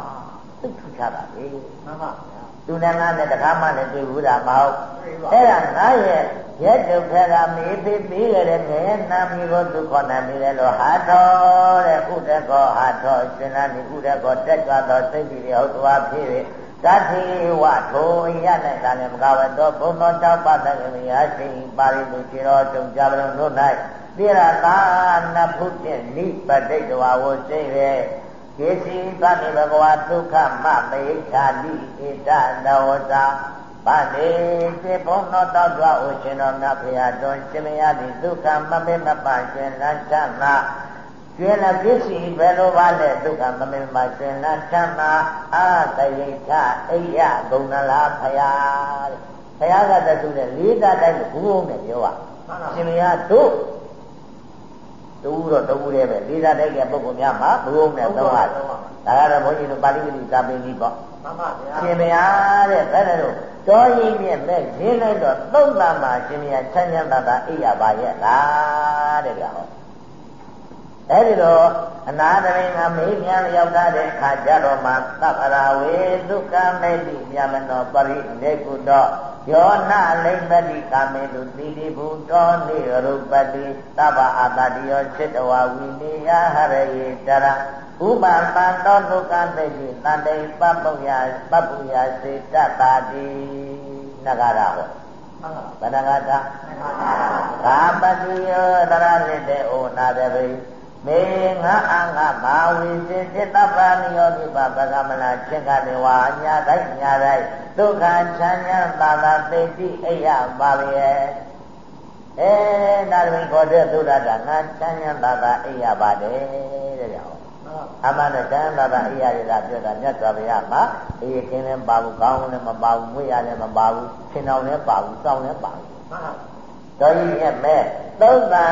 သိထူချပါလေမှန်ပါ သူနဲ့ငါနဲ့တကားမှလည်းတွေ့ဘူးတာမဟုတ်အဲ့ဒါငါရဲ့ရက်ဒုက္ခကမေးပြီးပြီးကြတဲ့ငယ်နာမည်ကိုသူခေါ်နာမည်လေလို့ဟာတော်တဲ့ဥဒကောဟာတော်ရှင်နာနိဥဒကောတက်ကြွသောစိတ်ကြီးဟုတ်သွားဖြစ်၍တတိဝထိုရတဲ့ကလည်းမကဝတောဘုံတော်တောက်ပတကမိယရှိပါရိတုခြေတော်ကြုံကြပါလို့၌တိရတာနဖုတိနိပတိတဝဝစိရဲ့ ကေစီသတိဘဂဝါဒုက္ခမမေခာတိဣတတဝတာဗတိစေဘုံတော်တောက်ကြဝရှင်တော်မြတ်ဖရာတော်ရှင်မယတိဒုက္ခမမေမပရှင်လန်းချမ်းသာကျွင်းလည်းပစ္စည်းဘယ်လိုပါလဲဒုက္ခမမေမရှင်လန်းချမ်းသာအာတယိထအိယဂုဏလားဖရာတဲ့ဖရာကတည်းကလေးသားတိုင်းဘူးဘုံနဲ့ပြောပါရှင်မယတို့ တူတော့တူတယ်ပဲလေးစားတဲ့ကပုဂ္ဂိုလ်များမှာဘုံနဲ့သုံးပါဒါကတော့ဘုန်းကြီးတို့ပါဠိမတိစာပေကြီးပေါ့မှန်ပါဗျာရှင်မယားတဲ့ဘယ်နဲ့တော့တော်ရင်မြက်မဲ့ရင်းလိုက်တော့သုံးတမှာရှင်မယားချမ်းချမ်းသာသာအိယာပါရဲ့လားတဲ့ဗျာဟောအဲ့ဒီတော့အနာတရင်ကမေးပြန်ရောက်တဲ့အခါကျတော့မှသဗ္ဗရာဝေဒုက္ခမေတိမြမနောပရိနေကုတော ယောနာလိမ္ပတိကာမေတုတိတိဘူတောနိရုပတိသဗ္ဗအာတတိယောစိတဝဝိနိယဟရယေတရဥပပံတောဒုက္ခမေတိတန္တိပပုယပပုယစေတတာတိနဂရဟောဘဏ္ဍဂတာကာပတိယောတရလိတေဩနာတပိမေငါအငါမာဝိစေจิตပာနိယောကိပပကမနာချင်္ကနေဝါညာတိုင်းညာတိုင်း ဒုက္ခချမ်းညာသာသာသိတိအိယပါရဲ့အဲနာရမင်းခေါ်တဲ့သုဒ္ဓတာငါချမ်းညာသာသာအိယပါတယ်တဲ့ကြောင့်အမှန်နဲ့ချမ်းသာသာအိယရတာပြောတာမြတ်စွာဘုရားမှာအေးခင်းလည်းပါဘူးကောင်းလည်းမပါဘူးမွေးရလည်းမပါဘူးခင်းအောင်လည်းပါဘူးစောင်းလည်းပါဘူးတော်ကြီးရဲ့မဲ့သုံးသာ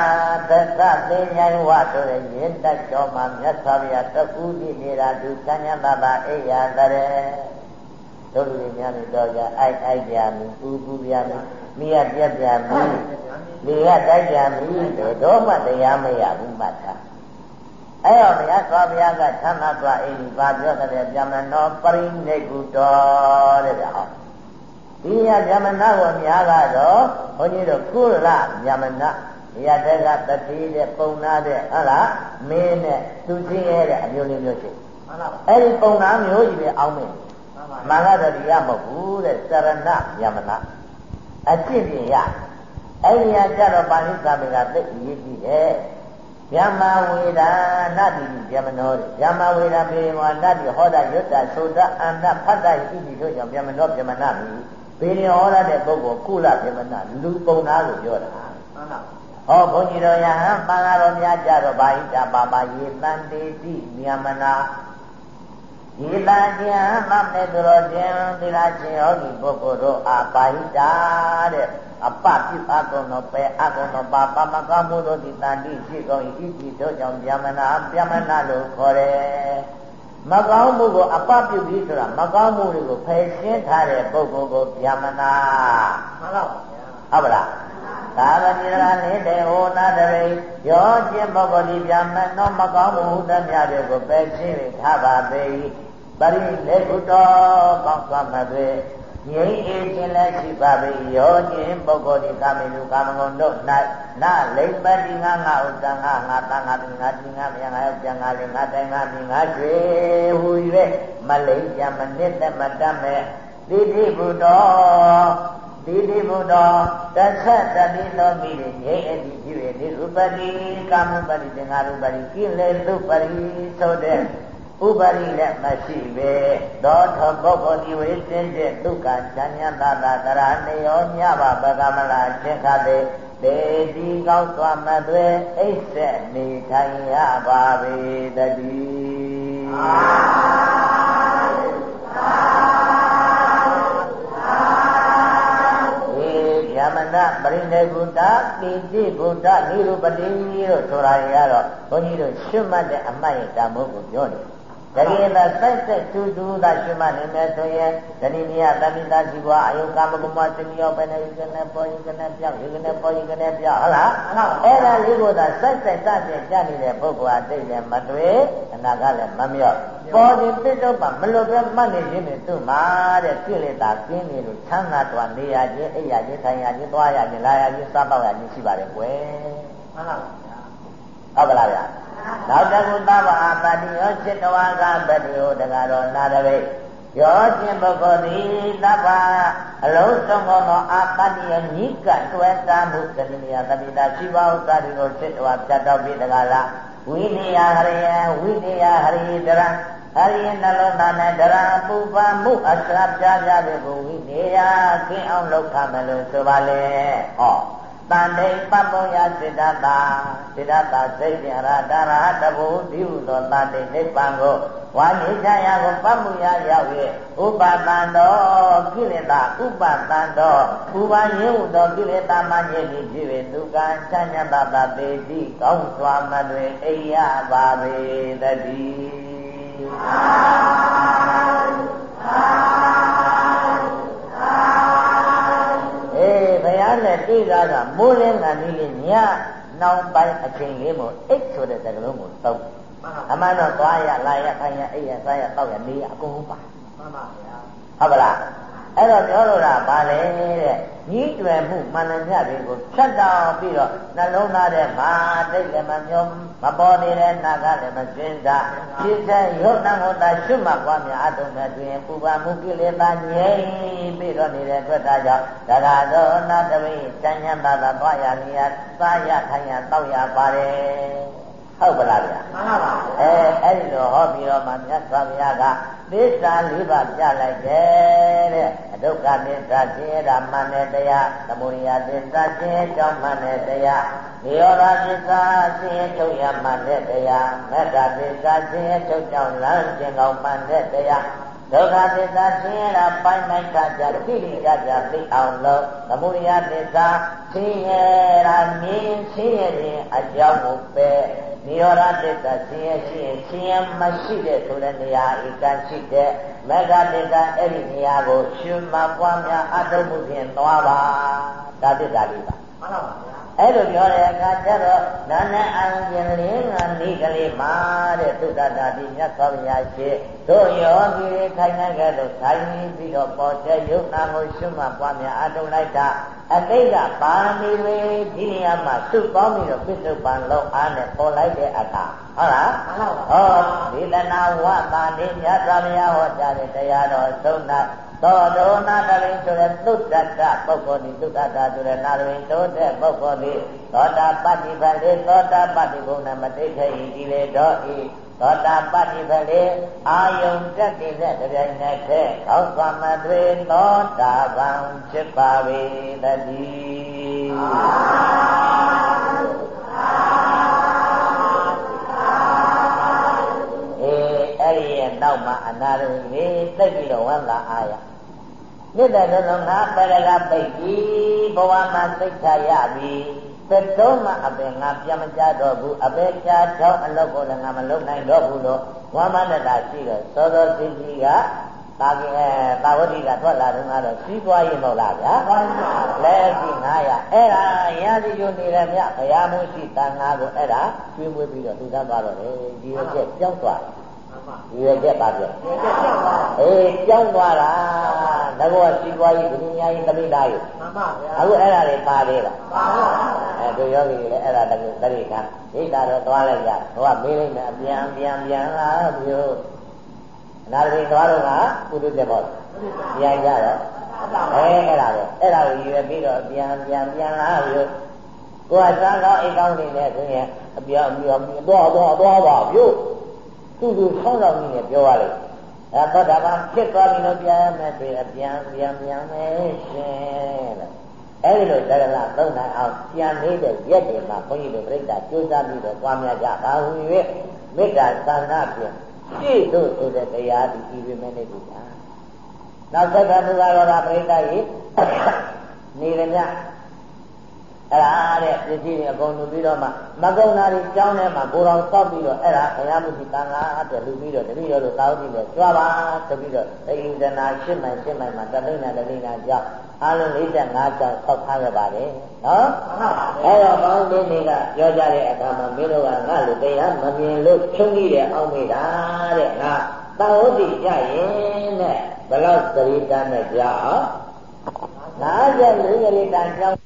သက္ကသိဉ္ဇဝဆိုတဲ့ရင်းတက်တော်မှာမြတ်စွာဘုရားတကူတိနေတာသူကဉ္ဇသဘာအိယာတရေ တို့လူတွေများနေတော့ကြအိုက်အိုက်ကြမီပူပူကြမီမိရပြက်ပြမီလေရတိုက်ကြမီတော့မှတရားမရဘူးမှတ်တာအဲ့တော့ဘုရားသွားဘုရားကသမ်းသာသွားအိမ်ဒီပါပြောတဲ့ဗျမနောပရိနိဂုတောတဲ့ဗျာဟောဒီရဗျမနာကိုများကတော့ဘုန်းကြီးတို့ကုလဗျမနာဒီရတဲ့ကတတိတဲ့ပုံနာတဲ့ဟုတ်လားမင်းနဲ့သူချင်းရဲ့တဲ့အမျိုးလေးမျိုးရှိမှန်ပါအဲ့ဒီပုံနာမျိုးကြီးပဲအောင်းမင်း မှန်ကတော့ဒီရမဟုတ်ဘူးတဲ့စရဏဗျမနာအကျင့်ပြင်ရအဲ့ဒီရကြတော့ပါဠိစာပေကသိအရေးကြီးတယ်ဗျမဝေဒနတိဗျမနောဗျမဝေဒပေဝနတိဟောတာယွတ်တာသုဒ္ဓအန္တဖတ်တဣတိတို့ကြောင့်ဗျမနောဗျမနာမိဘေရင်ဟောရတဲ့ပုဂ္ဂိုလ်ကုလပြမနာလူပုံသားကိုပြောတာမှန်ပါဟောဘုန်းကြီးတော်ယဟန်ပန်လာတော်များကြတော့ဘာဟိတပါပါယေတန်တေတိမြမနာ ယေတန်ကျန်မမေသူတော်ချင်းသီလရှင်ယောဂီပုဂ္ဂိုလ်တို့အာပါဟိတာတဲ့အပပိအကုဏောပေအကုဏောပါပမကမှုတို့ဒီတန်တိရှိကုန်ဤဤတို့ကြောင့်မြမနာမြမနာလို့ခေါ်တယ်မကောင်းမှုကိုအပပြုပြီးဆိုတာမကောင်းမှုတွေကိုဖယ်ရှင်းထားတဲ့ပုဂ္ဂိုလ်ကိုဗျာမနာမှန်ပါဗျာဟုတ်ပါလား သာဝတိရလေးတေဟောနာတရိယောကျင့်ပုဂ္ဂိုလ်ဒီဗျာမနောမကောင်းမှုဟုသမျှတွေကိုပယ်ရှင်းထားပါပေ၏ပရိလေကုတောကောင်းစွာမသွေငြိမ်းအေးခြင်းလည်းရှိပါပေရောခြင်းပုဂ္ဂိုလ်ဒီကာမေလူကာမဂုဏ်တို့၌နလိမ္ပတိငါငါဥစ္စာငါငါတငါပိငါတိငါမြငါယောက်ျားငါလေးငါတိုင်ငါမိငါကျွေဟူ၍မလိမ့်ကြမနစ်သက်မတတ်မဲ့တိတိဘု ဒ္ဓတိတိဘုဒ္ဓတသတတိသောမိရေငြိမ်းအတိပြု၍ဒီရူပတိကာမပတိသင်္ဃရူပတိကိလေသုပရိဆိုတဲ့ဥပရိလည်းမရှိပဲသောထပုဂ္ဂိုလ်ဒီဝိသင်တဲ့ဒုက္ခဉာဏ်သာသာကရဏယောညပါပကမလာရှင်းခတဲ့ယတေဒီကောင်းစွာမသွဲအိတ်ဆက်နေထိုင်ရပါပေတည်းအာ ရိနေဘုဒ္ဓပိတိဘုဒ္ဓနိရုပတိလို့ဆိုတာရတော့ဘုန်းကြီးတို့ရှုမှတ်တဲ့အမှတ်ရဲ့ဓမ္မကိုပြောနေတယ်တ ကယ်တော့စိုက်စိုက်တူတူသာရှိမှနေမယ်ဆိုရင်ဇနီးမယတမိသားရှိဘွားအယုကာမကုမသမိယောပဲနေကနေပေါ်ရင်ကနေပြောက်ရင်ကနေပေါ်ရင်ကနေပြောက်ဟုတ်လားအဲ့ဒါလေးကိုသာစိုက်စိုက်စတဲ့ကြနေတဲ့ပုဂ္ဂိုလ်အတိတ်လည်းမတွေ့အနာကလည်းမမြော့ပေါ်ရင်ပြစ်တော့မှမလွတ်ပဲမှတ်နေခြင်းနဲ့သူ့မှာတဲ့ကိလေသာကင်းနေလို့ချမ်းသာတော်နေရခြင်းအိယာခြင်းထိုင်ရခြင်းသွားရခြင်းလာရခြင်းစားတော့ရခြင်းရှိပါတယ်ကွယ်မှန်ပါဗျာဟုတ်ပါလားဗျာ နောက်တကုသဗ္ဗအာပတိယောစိတဝါကပတိယောတကတော့နာရဝိယောခြင်းပုဂ္ဂိုလ်သည်သဗ္ဗအလုံးစုံသောအာပတိယနိကတွဲစားမှုသတိယသတိတာရှိပါဥစ္စာတွေကိုစိတဝါပြတ်တော့ပြီတကားလားဝိနည်းဟရိယဝိနည်းဟရိတရဟရိယနှလုံးသားနဲ့ဒရာပူပန်မှုအစရပြားပြားပဲကိုဝိနည်းကင်းအောင်လုပ်ခမယ်လို့ဆိုပါလေဟော တန်တိပပ္ပောယစိတ္တတာစိတ္တတာစိတ်ပြရာတရာတဘူဒီဟုသောတန်တိနိဗ္ဗာန်ကိုဝါနိချရာကိုပမှုရရောက်၍ဥပတန်တော်ကိလေသာဥပတန်တော်ဥပါရင်းဟုသောကိလေသာမှညစ်ပြီးဖြစ်၍ဒုက္ခချမ်းသာတာပေတိကောင်းစွာမတွင်အိယပါပေတ ည်းနဲ့တွေ့တာကမိုးလင်းကန်လေးလေးညနောက်ပိုင်းအချိန်လေးမို့အိတ်ဆိုတဲ့စကားလုံးကိုသုံးအမှန်တော့သွားရလာရခိုင်းရအိတ်ရစားရတောက်ရနေရအကုန်လုံးပါမှန်ပါဗျာဟုတ်ပါလား အဲ့တော့ပြောလို့တာဗာလေတဲ့ညီးတွယ်မှုမှန်တယ်မြတ်တွေကိုဖြတ်တောင်းပြီးတော့နှလုံးသားထဲမှာတိတ်လည်းမမျောမပေါ်နေတဲ့နာကလည်းမစင်စားဖြစ်တဲ့ယောတန်ဟောတာရှုမှတ်ပွားများအတုံနဲ့တွင်ပူပါမှုကိလေသာငြိမ်းပြီးတော့နေတဲ့အတွက်ဒါကြောင့်ဒါရသောနာတဝိစဉ္ညာသာသာသွားရနေရသာရထိုင်ရတောက်ရပါတယ် ဟုတ်ပါလားဗျာမှန်ပါပါအဲအဲ့ဒီလိုဟောပြီးတော့မှမြတ်စွာဘုရားကသစ္စာလေးပါးပြလိုက်တယ်တဲ့အဒုက္ခသစ္စာရှင်းရတာမှန်တဲ့တရားသမုဒိယသစ္စာရှင်းကြောင်းမှန်တဲ့တရားနိရောဓသစ္စာရှင်းထုတ်ရမှန်တဲ့တရားမေတ္တာသစ္စာရှင်းထုတ်ကြောင်းလမ်းကျင်ကောင်းမှန်တဲ့တရား ဒုက္ခသစ္စာရှင်းရတာပိုင်းပိုင်းခြားခြားသိလိကြကြသိအောင်လို့သမုဒိယသစ္စာရှင်းရတာမြင်ရှင်းရခြင်းအကြောင်းကိုပဲနိရောဓသစ္စာဆင်းရဲရှိရင်ဆင်းရဲမရှိတဲ့ဆိုတဲ့နေရာဧကရှိတဲ့မဂ္ဂသစ္စာအဲ့ဒီနေရာကိုရှင်မပွားများအတုမှုဖြင့်သွားပါဒါသစ္စာလေးပါမှန်ပါပါ အဲ့လိုပြောတဲ့အခါကျတော့နာနဲ့အံကျင်လေးငါနေကလေးမှာတဲ့သုဒ္ဓတာတိမြတ်စွာဘုရားရှိတို့ယောဂီတွေခိုင်နေကြလို့ခိုင်ပြီးတော့ပေါ်တဲ့ယုတ်နာကိုရှုမှတ်ပွားများအထုံလိုက်တာအတိတ်ကပါမီတွေဒီနေရာမှာစုပေါင်းပြီးတော့ပြစ္ဆုတ်ပန်လုံးအားနဲ့ပေါ်လိုက်တဲ့အခါဟုတ်လားဟောဒေသနာဝတာနေမြတ်စွာဘုရားဟောကြားတဲ့တရားတော်ဆုံးတာ သောဒုနာတရိဆိုတဲ့သုတ္တတပုဂ္ဂိုလ်ဒီသုတ္တတဆိုတဲ့နာရဝင်တိုးတဲ့ပုဂ္ဂိုလ်ဒီသောတာပတ္တိဖလေသောတာပတ္တိဘုံနဲ့မတိတ်ခေဤဒီလေတော့ဤသောတာပတ္တိဖလေအာယုံတက်တည်တဲ့တရားနဲ့တဲ့သောသမသွေသောတာပန်ဖြစ်ပါ၏တည်းအဲ့ဒီရဲ့နောက်မှာအနာရဝိသိပြီးတော့ဝမ်းသာအားရ မြစ်တဲ့နှလုံးငါပရကပိတ်ပြီးဘဝမှာသိချရပြီသတ္တုံးမှာအပင်ငါပြမကြတော့ဘူးအပေချာချောင်းအလုပ်ကိုလည်းငါမလုပ်နိုင်တော့ဘူးလို့ဝမ်းမနတာရှိတော့သောသောသိကြီးကသာကဲသာဝတိကထွက်လာတော့ကတော့စီးပွားရင်တော့လားဗျာလဲစီ900အဲ့ဒါရစီကျိုးနေတယ်မြဘုရားမရှိတန်ငါကိုအဲ့ဒါကျွေးမွေးပြီးတော့သူသားသွားတော့လေဒီရက်ကျကြောက်သွားတယ် ရွယ်ချက်ပါပြောအေးကြောင်းသွားတာတကောစီပွားရေးပညာရေးတပိတာရေးမှန်ပါဗျာအခုအဲ့ဒါတွေပါသေးလားပါပါအဲတို့ယောဂီတွေလည်းအဲ့ဒါတကူတရိခာဒိဋ္ဌာတော့သွားလိုက်ကြဟိုကမေးလိုက်မယ်အပြန်ပြန်ပြန်လာမျိုးအနာရိသွားတော့ကပုထုဇဉ်ပေါ့ပြန်ကြတော့အဲအဲ့ဒါပဲအဲ့ဒါကိုရွယ်ပြီးတော့ပြန်ပြန်ပြန်လာမျိုးကိုယ်ကစားတော့အိတ်ကောင်းနေတယ်ဆိုရင်အပြောင်းပြောင်းတော့တော့တော့ပါပြုတ် သူ့သူဆောင်းဆောင်ကြီးနဲ့ပြောရလိုက်အဲသောတာပန်ဖြစ်သွားပြီလို့ပြန်မယ်တွေ့အပြန်ပြန်ပြန်မယ်ရှင်တဲ့အဲဒီလိုသရလသုံးနိုင်အောင်ကြံနေတဲ့ရက်တွေမှာဘုန်းကြီးတို့ပြိဿကြိုးစားပြီးတော့ကြွားများကြပါဟူ၍မေတ္တာသန္တာဖြင့်ရှေ့သို့ဆိုတဲ့တရားဒီဤဝိမနေပြီလားနောက်သက္ကသရရောဓပြိဿရေနေရမြ အဲ့ဒါတဲ့ပစ္စည်းတွေအကုန်လူပြီးတော့မှမကုံနာတွေကြောင်းထဲမှာကိုတော်စောက်ပြီးတော့အဲ့ဒါဘုရားမှုကြီးတန်ခါအတွက်လူပြီးတော့တပည့်တော်တို့တောင်းပြီးတော့ကြွားပါဆိုပြီးတော့အိန္ဒနာရှင်းမှန်ရှင်းမှန်မှာတလိမ့်နာတလိမ့်နာကြောင်းအားလုံး45ကြောင်းဆောက်ထားခဲ့ပါတယ်နော်အဲ့တော့ဘောင်းလေးတွေကပြောကြတဲ့အခါမှာမင်းတို့ကငါလူတရားမမြင်လို့ဖြုံးကြီးတယ်အောင်းမိတာတဲ့ငါသာဝတိကြရင်တဲ့ဘယ်လောက်သတိတမ်းနဲ့ကြားအောင်50လူကလေးတန်ကြောင်း